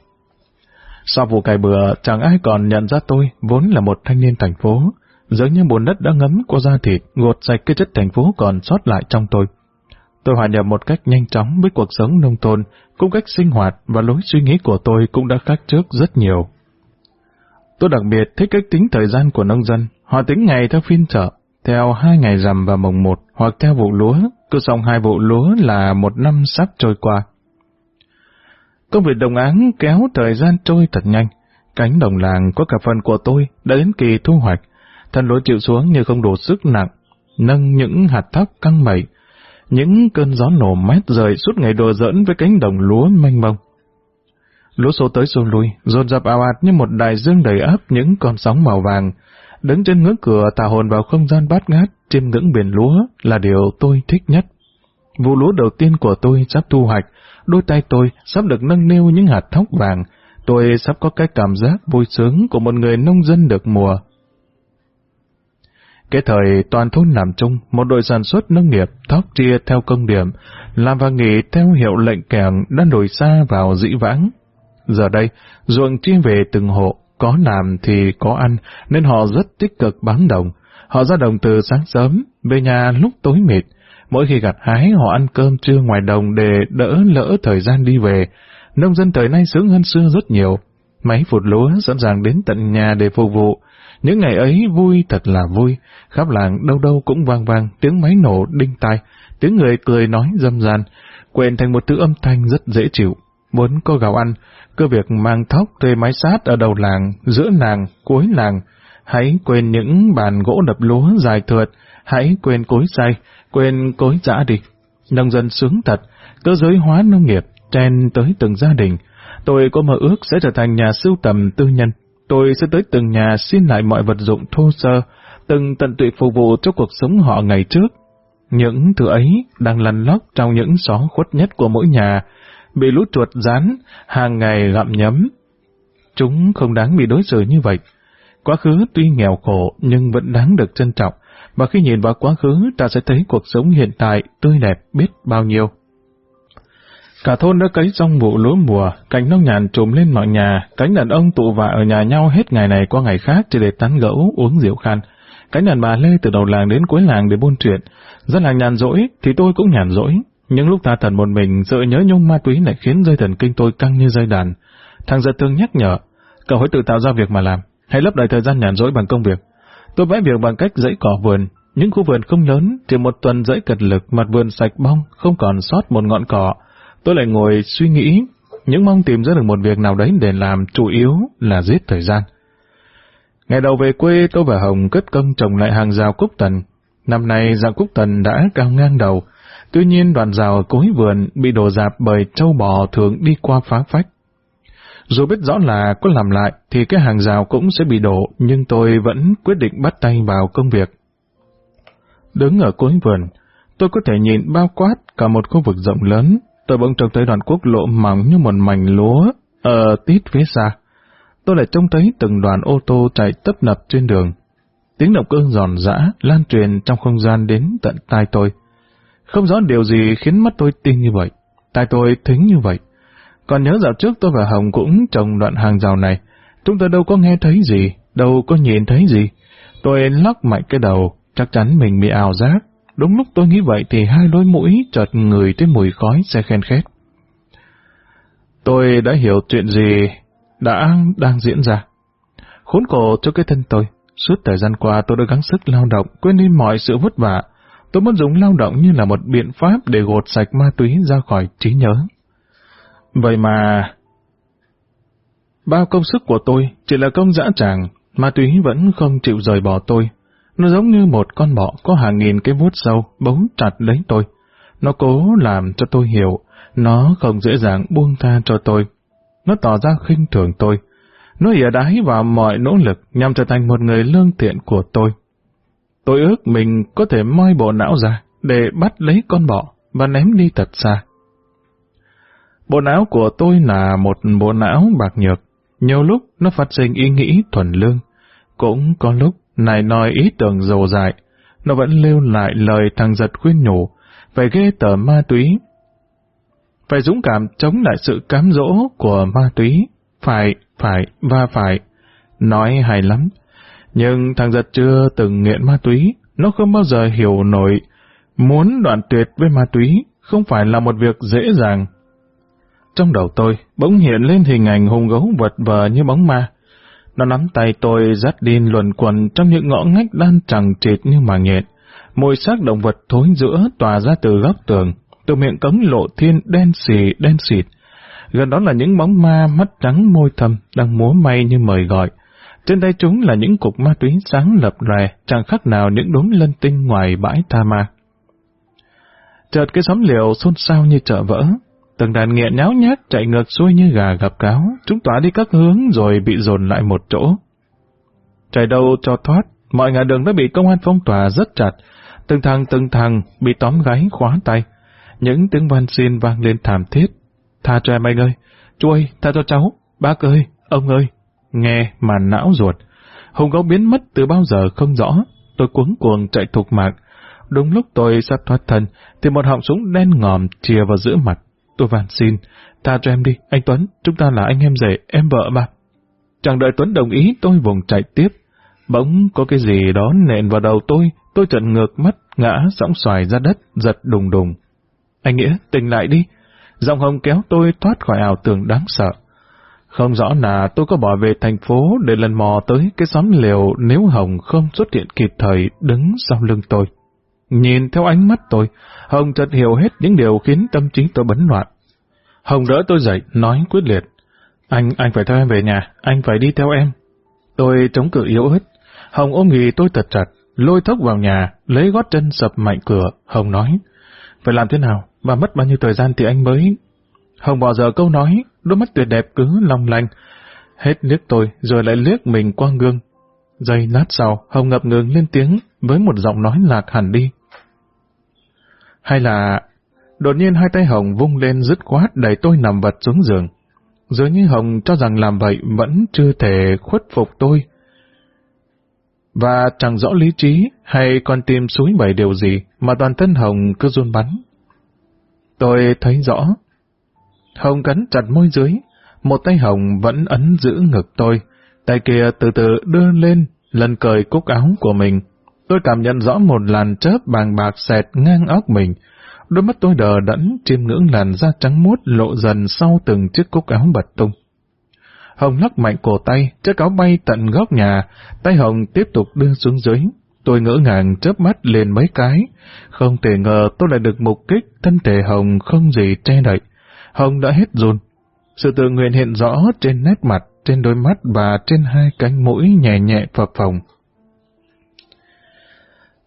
Sau vụ cày bừa, chẳng ai còn nhận ra tôi, vốn là một thanh niên thành phố. Giống như bùn đất đã ngấm qua da thịt, gột sạch cái chất thành phố còn sót lại trong tôi. Tôi hòa nhập một cách nhanh chóng với cuộc sống nông thôn, cung cách sinh hoạt và lối suy nghĩ của tôi cũng đã khác trước rất nhiều. Tôi đặc biệt thích cách tính thời gian của nông dân. Họ tính ngày theo phiên chợ, theo hai ngày rằm và mồng một, hoặc theo vụ lúa, cứ xong hai vụ lúa là một năm sắp trôi qua. Công việc đồng áng kéo thời gian trôi thật nhanh. Cánh đồng làng có cả phần của tôi đã đến kỳ thu hoạch. Thân lúa chịu xuống như không đủ sức nặng, nâng những hạt thóc căng mẩy. Những cơn gió nổ mát rời suốt ngày đùa dẫn với cánh đồng lúa mênh mông. Lúa số tới xô lui, dồn dập ào ạt như một đại dương đầy áp những con sóng màu vàng. Đứng trên ngưỡng cửa tà hồn vào không gian bát ngát, chiêm ngưỡng biển lúa là điều tôi thích nhất. Vụ lúa đầu tiên của tôi sắp thu hoạch, đôi tay tôi sắp được nâng niu những hạt thóc vàng, tôi sắp có cái cảm giác vui sướng của một người nông dân được mùa. Cái thời toàn thôn làm chung, một đội sản xuất nông nghiệp thóc chia theo công điểm, làm và nghỉ theo hiệu lệnh kèng đã đổi xa vào dĩ vãng. Giờ đây, ruộng chia về từng hộ, có làm thì có ăn, nên họ rất tích cực bám đồng. Họ ra đồng từ sáng sớm, về nhà lúc tối mịt. Mỗi khi gặt hái họ ăn cơm trưa ngoài đồng để đỡ lỡ thời gian đi về. Nông dân thời nay sướng hơn xưa rất nhiều. Máy phụt lúa sẵn sàng đến tận nhà để phục vụ. Những ngày ấy vui thật là vui, khắp làng đâu đâu cũng vang vang tiếng máy nổ đinh tai, tiếng người cười nói dâm gian, quện thành một thứ âm thanh rất dễ chịu. Muốn có gạo ăn, cứ việc mang thóc thuê máy sát ở đầu làng, giữa làng, cuối làng. Hãy quên những bàn gỗ đập lúa dài thượt, hãy quên cối xay, quên cối giã đi. Nông dân sướng thật, cơ giới hóa nông nghiệp, chen tới từng gia đình. Tôi có mơ ước sẽ trở thành nhà sưu tầm tư nhân. Tôi sẽ tới từng nhà xin lại mọi vật dụng thô sơ, từng tận tụy phục vụ cho cuộc sống họ ngày trước. Những thứ ấy đang lăn lóc trong những xó khuất nhất của mỗi nhà, bị lũ chuột rán, hàng ngày gặm nhấm. Chúng không đáng bị đối xử như vậy. Quá khứ tuy nghèo khổ nhưng vẫn đáng được trân trọng, và khi nhìn vào quá khứ ta sẽ thấy cuộc sống hiện tại tươi đẹp biết bao nhiêu. Cả thôn đã cấy xong vụ lúa mùa, cánh nông nhàn trùm lên mọi nhà, cánh đàn ông tụ vạ ở nhà nhau hết ngày này qua ngày khác chỉ để tán gẫu, uống rượu khan. Cánh đàn bà lê từ đầu làng đến cuối làng để buôn chuyện. Dân làng nhàn rỗi thì tôi cũng nhàn rỗi. Những lúc ta thần một mình, sợ nhớ nhung ma túy lại khiến dây thần kinh tôi căng như dây đàn. Thằng giật thương nhắc nhở, cậu hãy tự tạo ra việc mà làm, hãy lấp đầy thời gian nhàn rỗi bằng công việc. Tôi vẽ việc bằng cách dãy cỏ vườn, những khu vườn không lớn, chỉ một tuần dãy cật lực, mặt vườn sạch bong, không còn sót một ngọn cỏ. Tôi lại ngồi suy nghĩ, những mong tìm ra được một việc nào đấy để làm chủ yếu là giết thời gian. Ngày đầu về quê tôi và Hồng cất công trồng lại hàng rào cúc tần. Năm nay rào cúc tần đã cao ngang đầu, tuy nhiên đoạn rào cối vườn bị đổ dạp bởi trâu bò thường đi qua phá phách. Dù biết rõ là có làm lại thì cái hàng rào cũng sẽ bị đổ, nhưng tôi vẫn quyết định bắt tay vào công việc. Đứng ở cuối vườn, tôi có thể nhìn bao quát cả một khu vực rộng lớn, tôi bỗng trông thấy đoàn quốc lộ mỏng như một mảnh lúa ở tít phía xa. Tôi lại trông thấy từng đoàn ô tô chạy tấp nập trên đường. Tiếng động cơ giòn giã lan truyền trong không gian đến tận tai tôi. Không rõ điều gì khiến mắt tôi tin như vậy, tai tôi thính như vậy. Còn nhớ dạo trước tôi và Hồng cũng trồng đoạn hàng rào này, chúng tôi đâu có nghe thấy gì, đâu có nhìn thấy gì. Tôi lắc mạnh cái đầu, chắc chắn mình bị ảo giác. Đúng lúc tôi nghĩ vậy thì hai đôi mũi chợt ngửi tới mùi khói xe khen khét. Tôi đã hiểu chuyện gì đã đang diễn ra. Khốn khổ cho cái thân tôi. Suốt thời gian qua tôi đã gắng sức lao động, quên đi mọi sự vất vả. Tôi muốn dùng lao động như là một biện pháp để gột sạch ma túy ra khỏi trí nhớ. Vậy mà... Bao công sức của tôi chỉ là công dã tràng, ma túy vẫn không chịu rời bỏ tôi. Nó giống như một con bọ có hàng nghìn cái vuốt sâu bấu chặt lấy tôi. Nó cố làm cho tôi hiểu, nó không dễ dàng buông tha cho tôi. Nó tỏ ra khinh thường tôi. Nó ỉa đái vào mọi nỗ lực nhằm trở thành một người lương thiện của tôi. Tôi ước mình có thể moi bộ não ra để bắt lấy con bọ và ném đi thật xa. Bộ não của tôi là một bộ não bạc nhược. Nhiều lúc nó phát sinh ý nghĩ thuần lương. Cũng có lúc này nói ý tưởng dầu dại. Nó vẫn lưu lại lời thằng giật khuyên nhủ, phải ghê tờ ma túy. Phải dũng cảm chống lại sự cám dỗ của ma túy. Phải, phải và phải. Nói hay lắm. Nhưng thằng giật chưa từng nghiện ma túy, nó không bao giờ hiểu nổi. Muốn đoạn tuyệt với ma túy không phải là một việc dễ dàng. Trong đầu tôi bỗng hiện lên hình ảnh hùng gấu vật vờ như bóng ma. Nó nắm tay tôi dắt đi luồn quần trong những ngõ ngách đan chẳng trịt như màng nhện. Mùi xác động vật thối giữa tỏa ra từ góc tường, từ miệng cống lộ thiên đen xì đen xịt. Gần đó là những bóng ma mắt trắng môi thầm đang múa may như mời gọi. Trên tay chúng là những cục ma túy sáng lập lòe, chẳng khác nào những đốm lân tinh ngoài bãi tha ma. Chợt cái xóm liều xôn xao như chợ vỡ, Từng đàn nghiện nháo nhác chạy ngược xuôi như gà gặp cáo, chúng tỏa đi các hướng rồi bị dồn lại một chỗ. Chạy đâu cho thoát, mọi ngã đường đã bị công an phong tỏa rất chặt, từng thằng từng thằng bị tóm gáy khóa tay. Những tiếng van xin vang lên thảm thiết. Tha cho em anh ơi, chú ơi, tha cho cháu, bác ơi, ông ơi. Nghe mà não ruột. Hùng gấu biến mất từ bao giờ không rõ, tôi cuống cuồng chạy thục mạng. Đúng lúc tôi sắp thoát thân, thì một họng súng đen ngòm chìa vào giữa mặt. Tôi van xin, tha cho em đi, anh Tuấn, chúng ta là anh em rể, em vợ mà. Chẳng đợi Tuấn đồng ý, tôi vùng chạy tiếp. Bỗng có cái gì đó nện vào đầu tôi, tôi trận ngược mắt, ngã sóng xoài ra đất, giật đùng đùng. Anh Nghĩa, tỉnh lại đi. Giọng hồng kéo tôi thoát khỏi ảo tưởng đáng sợ. Không rõ là tôi có bỏ về thành phố để lần mò tới cái xóm liều nếu Hồng không xuất hiện kịp thời đứng sau lưng tôi. Nhìn theo ánh mắt tôi, Hồng chợt hiểu hết những điều khiến tâm trí tôi bấn loạn. Hồng đỡ tôi dậy, nói quyết liệt. Anh, anh phải theo em về nhà, anh phải đi theo em. Tôi chống cự yếu ớt. Hồng ôm nghì tôi thật chặt, lôi thốc vào nhà, lấy gót chân sập mạnh cửa. Hồng nói, phải làm thế nào, và mất bao nhiêu thời gian thì anh mới... Hồng bao giờ câu nói, đôi mắt tuyệt đẹp cứ long lanh. Hết liếc tôi, rồi lại liếc mình qua gương. Giây lát sau, Hồng ngập ngừng lên tiếng với một giọng nói lạc hẳn đi. Hay là... Đột nhiên hai tay Hồng vung lên dứt khoát đẩy tôi nằm vật xuống giường. Dường như Hồng cho rằng làm vậy vẫn chưa thể khuất phục tôi. Và chẳng rõ lý trí hay con tim suối bảy điều gì mà toàn thân Hồng cứ run bắn. Tôi thấy rõ. Hồng cắn chặt môi dưới, một tay Hồng vẫn ấn giữ ngực tôi, tay kia từ từ đưa lên, lần cởi cúc áo của mình. Tôi cảm nhận rõ một làn chớp bàng bạc xẹt ngang óc mình, đôi mắt tôi đờ đẫn chiêm ngưỡng làn da trắng muốt lộ dần sau từng chiếc cúc áo bật tung. Hồng lắc mạnh cổ tay, chiếc áo bay tận góc nhà, tay Hồng tiếp tục đưa xuống dưới. Tôi ngỡ ngàng chớp mắt lên mấy cái, không thể ngờ tôi lại được mục kích, thân thể Hồng không gì che đậy. Hồng đã hết run. Sự tự nguyện hiện rõ trên nét mặt, trên đôi mắt và trên hai cánh mũi nhẹ nhẹ phập phồng.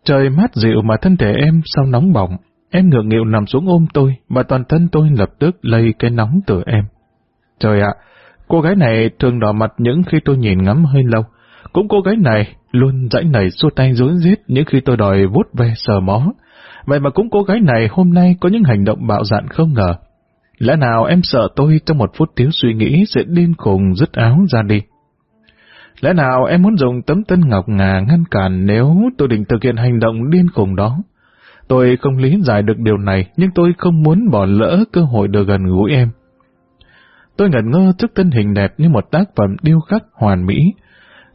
Trời mát dịu mà thân thể em sao nóng bỏng, em ngượng nghịu nằm xuống ôm tôi và toàn thân tôi lập tức lây cái nóng từ em. Trời ạ, cô gái này thường đỏ mặt những khi tôi nhìn ngắm hơi lâu. Cũng cô gái này luôn dãy nảy xua tay dối giết những khi tôi đòi vuốt ve sờ mó. Vậy mà cũng cô gái này hôm nay có những hành động bạo dạn không ngờ. Lẽ nào em sợ tôi trong một phút thiếu suy nghĩ sẽ điên khùng dứt áo ra đi? Lẽ nào em muốn dùng tấm tân ngọc ngà ngăn cản nếu tôi định thực hiện hành động điên khùng đó? Tôi không lý giải được điều này, nhưng tôi không muốn bỏ lỡ cơ hội được gần gũi em. Tôi ngẩn ngơ trước thân hình đẹp như một tác phẩm điêu khắc hoàn mỹ.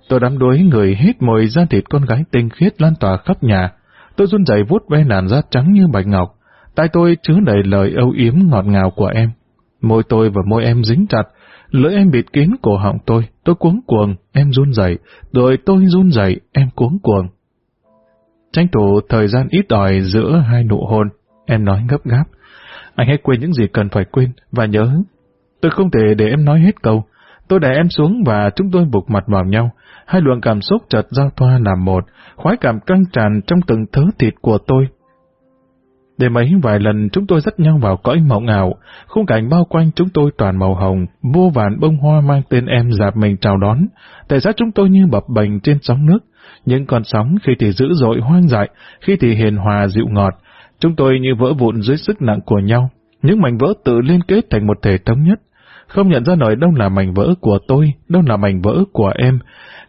Tôi đắm đuối người hết mồi da thịt con gái tinh khiết lan tỏa khắp nhà. Tôi run rẩy vuốt ve làn da trắng như bạch ngọc. Tai tôi chứa đầy lời âu yếm ngọt ngào của em. Môi tôi và môi em dính chặt, lưỡi em bịt kín cổ họng tôi, tôi cuống cuồng, em run rẩy, rồi tôi run rẩy, em cuống cuồng. Tranh thủ thời gian ít ỏi giữa hai nụ hôn, em nói gấp gáp. Anh hãy quên những gì cần phải quên, và nhớ. Tôi không thể để em nói hết câu. Tôi đè em xuống và chúng tôi buộc mặt vào nhau. Hai luồng cảm xúc chợt giao thoa làm một, khoái cảm căng tràn trong từng thớ thịt của tôi. Để mấy vài lần chúng tôi dắt nhau vào cõi mộng ảo, khung cảnh bao quanh chúng tôi toàn màu hồng, vô vàn bông hoa mang tên em dạp mình chào đón, tại sao chúng tôi như bập bềnh trên sóng nước, những con sóng khi thì dữ dội hoang dại, khi thì hiền hòa dịu ngọt, chúng tôi như vỡ vụn dưới sức nặng của nhau, những mảnh vỡ tự liên kết thành một thể thống nhất, không nhận ra nổi đâu là mảnh vỡ của tôi, đâu là mảnh vỡ của em,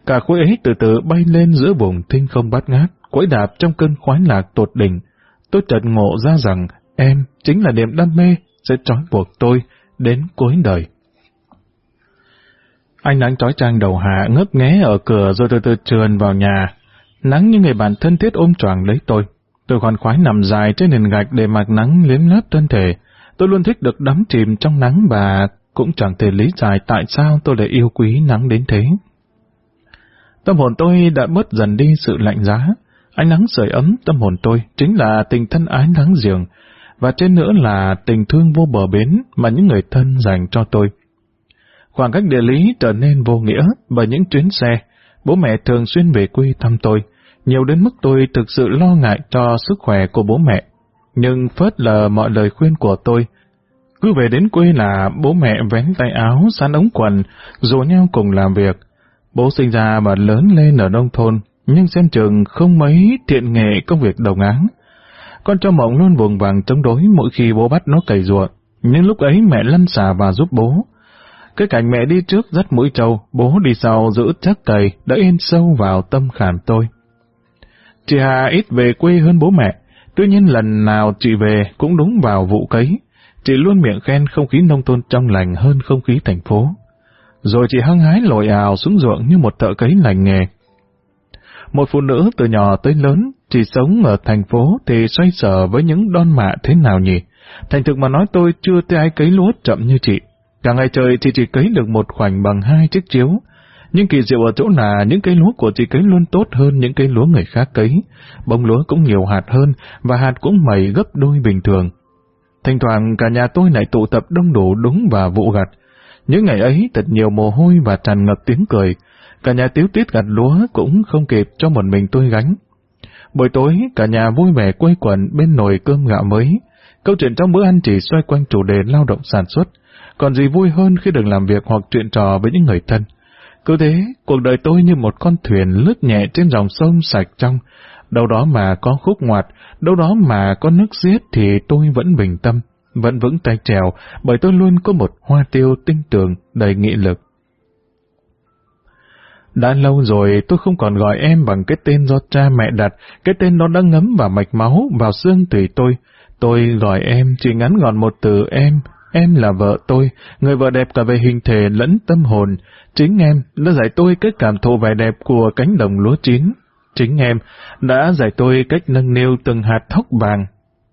cả khối ấy từ từ bay lên giữa vùng thinh không bát ngát, quẫy đạp trong cơn khoái lạc tột đỉnh, tôi chợt ngộ ra rằng em chính là niềm đam mê sẽ trói buộc tôi đến cuối đời. Anh nắng trói trang đầu hạ ngấp nghé ở cửa rồi từ từ trườn vào nhà. Nắng như người bạn thân thiết ôm choàng lấy tôi. Tôi còn khoái nằm dài trên nền gạch để mặc nắng liếm láp thân thể. Tôi luôn thích được đắm chìm trong nắng và cũng chẳng thể lý giải tại sao tôi lại yêu quý nắng đến thế. Tâm hồn tôi đã bớt dần đi sự lạnh giá. Ánh nắng sưởi ấm tâm hồn tôi chính là tình thân ái nắng giềng, và trên nữa là tình thương vô bờ bến mà những người thân dành cho tôi. Khoảng cách địa lý trở nên vô nghĩa bởi những chuyến xe. Bố mẹ thường xuyên về quê thăm tôi, nhiều đến mức tôi thực sự lo ngại cho sức khỏe của bố mẹ. Nhưng phớt lờ mọi lời khuyên của tôi. Cứ về đến quê là bố mẹ vén tay áo, sán ống quần, rủ nhau cùng làm việc. Bố sinh ra và lớn lên ở nông thôn, nhưng xem trường không mấy thiện nghề công việc đồng áng. Con cho mộng luôn vùng vàng chống đối mỗi khi bố bắt nó cày ruộng, nhưng lúc ấy mẹ lăn xả và giúp bố. Cái cảnh mẹ đi trước dắt mũi trâu, bố đi sau giữ chắc cày, đã in sâu vào tâm khảm tôi. Chị Hà ít về quê hơn bố mẹ, tuy nhiên lần nào chị về cũng đúng vào vụ cấy. Chị luôn miệng khen không khí nông thôn trong lành hơn không khí thành phố. Rồi chị hăng hái lội ào xuống ruộng như một thợ cấy lành nghề. Một phụ nữ từ nhỏ tới lớn, chỉ sống ở thành phố thì xoay sở với những đon mạ thế nào nhỉ? Thành thực mà nói tôi chưa thấy ai cấy lúa chậm như chị. Cả ngày trời chị chỉ cấy được một khoảnh bằng hai chiếc chiếu. Nhưng kỳ diệu ở chỗ là những cây lúa của chị cấy luôn tốt hơn những cây lúa người khác cấy. Bông lúa cũng nhiều hạt hơn và hạt cũng mẩy gấp đôi bình thường. Thỉnh thoảng cả nhà tôi lại tụ tập đông đủ đúng và vụ gặt. Những ngày ấy thật nhiều mồ hôi và tràn ngập tiếng cười. Cả nhà tiếu tiết gặt lúa cũng không kịp cho một mình tôi gánh. Buổi tối, cả nhà vui vẻ quây quần bên nồi cơm gạo mới. Câu chuyện trong bữa ăn chỉ xoay quanh chủ đề lao động sản xuất. Còn gì vui hơn khi được làm việc hoặc chuyện trò với những người thân. Cứ thế, cuộc đời tôi như một con thuyền lướt nhẹ trên dòng sông sạch trong, đâu đó mà có khúc ngoặt, đâu đó mà có nước xiết thì tôi vẫn bình tâm, vẫn vững tay trèo, bởi tôi luôn có một hoa tiêu tinh tường, đầy nghị lực. Đã lâu rồi tôi không còn gọi em bằng cái tên do cha mẹ đặt, cái tên đó đã ngấm vào mạch máu, vào xương tủy tôi. Tôi gọi em chỉ ngắn gọn một từ em, em là vợ tôi, người vợ đẹp cả về hình thể lẫn tâm hồn. Chính em đã dạy tôi cách cảm thụ vẻ đẹp của cánh đồng lúa chín. Chính em đã dạy tôi cách nâng niu từng hạt thóc vàng.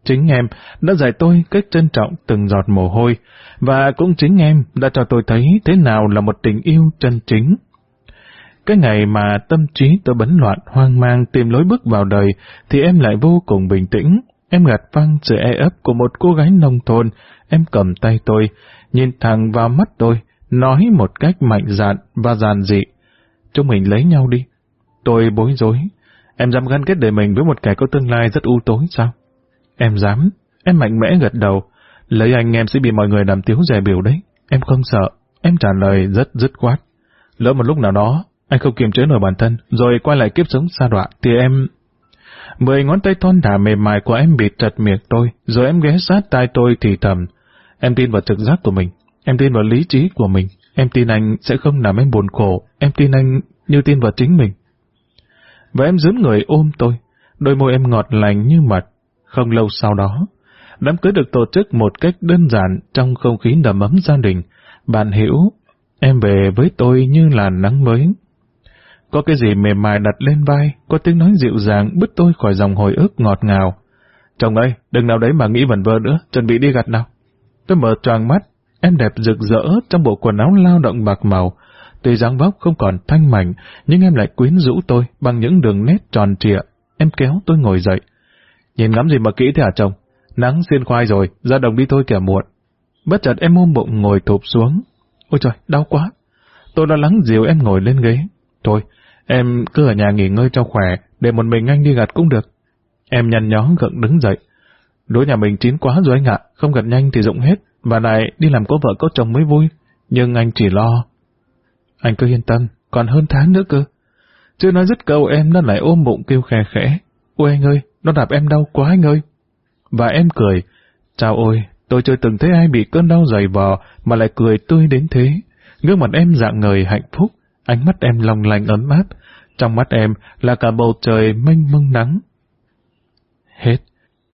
Chính em đã dạy tôi cách trân trọng từng giọt mồ hôi. Và cũng chính em đã cho tôi thấy thế nào là một tình yêu chân chính. Cái ngày mà tâm trí tôi bấn loạn hoang mang tìm lối bước vào đời thì em lại vô cùng bình tĩnh. Em gạt văng sự e ấp của một cô gái nông thôn. Em cầm tay tôi, nhìn thẳng vào mắt tôi, nói một cách mạnh dạn và giàn dị. Chúng mình lấy nhau đi. Tôi bối rối. Em dám gắn kết đời mình với một kẻ có tương lai rất u tối sao? Em dám. Em mạnh mẽ gật đầu. Lấy anh em sẽ bị mọi người làm tiếu rẻ biểu đấy. Em không sợ. Em trả lời rất dứt khoát. Lỡ một lúc nào đó, anh không kiềm chế nổi bản thân, rồi quay lại kiếp sống xa đọa, thì em... Mười ngón tay thon thả mềm mại của em bị chặt miệng tôi, rồi em ghé sát tai tôi thì thầm. Em tin vào trực giác của mình, em tin vào lý trí của mình, em tin anh sẽ không làm em buồn khổ, em tin anh như tin vào chính mình. Và em dướn người ôm tôi, đôi môi em ngọt lành như mật. Không lâu sau đó, đám cưới được tổ chức một cách đơn giản trong không khí đầm ấm gia đình. Bạn hiểu, em về với tôi như là nắng mới. Có cái gì mềm mại đặt lên vai, có tiếng nói dịu dàng bứt tôi khỏi dòng hồi ức ngọt ngào. Chồng ơi, đừng nào đấy mà nghĩ vẩn vơ nữa, chuẩn bị đi gặt nào. Tôi mở tròn mắt, em đẹp rực rỡ trong bộ quần áo lao động bạc màu. Tuy dáng vóc không còn thanh mảnh, nhưng em lại quyến rũ tôi bằng những đường nét tròn trịa. Em kéo tôi ngồi dậy. Nhìn ngắm gì mà kỹ thế hả chồng? Nắng xiên khoai rồi, ra đồng đi thôi kẻ muộn. Bất chợt em ôm bụng ngồi thụp xuống. Ôi trời, đau quá. Tôi đã lắng dìu em ngồi lên ghế. Thôi, Em cứ ở nhà nghỉ ngơi cho khỏe, để một mình anh đi gặt cũng được. Em nhăn nhó gượng đứng dậy. Đối nhà mình chín quá rồi anh ạ, không gặt nhanh thì rụng hết, và lại đi làm có vợ có chồng mới vui. Nhưng anh chỉ lo. Anh cứ yên tâm, còn hơn tháng nữa cơ. Chưa nói dứt câu em nó lại ôm bụng kêu khè khẽ. Ôi anh ơi, nó đạp em đau quá anh ơi. Và em cười. Chào ôi, tôi chưa từng thấy ai bị cơn đau dày vò mà lại cười tươi đến thế. Gương mặt em dạng người hạnh phúc, ánh mắt em long lanh ấm áp, trong mắt em là cả bầu trời mênh mông nắng. Hết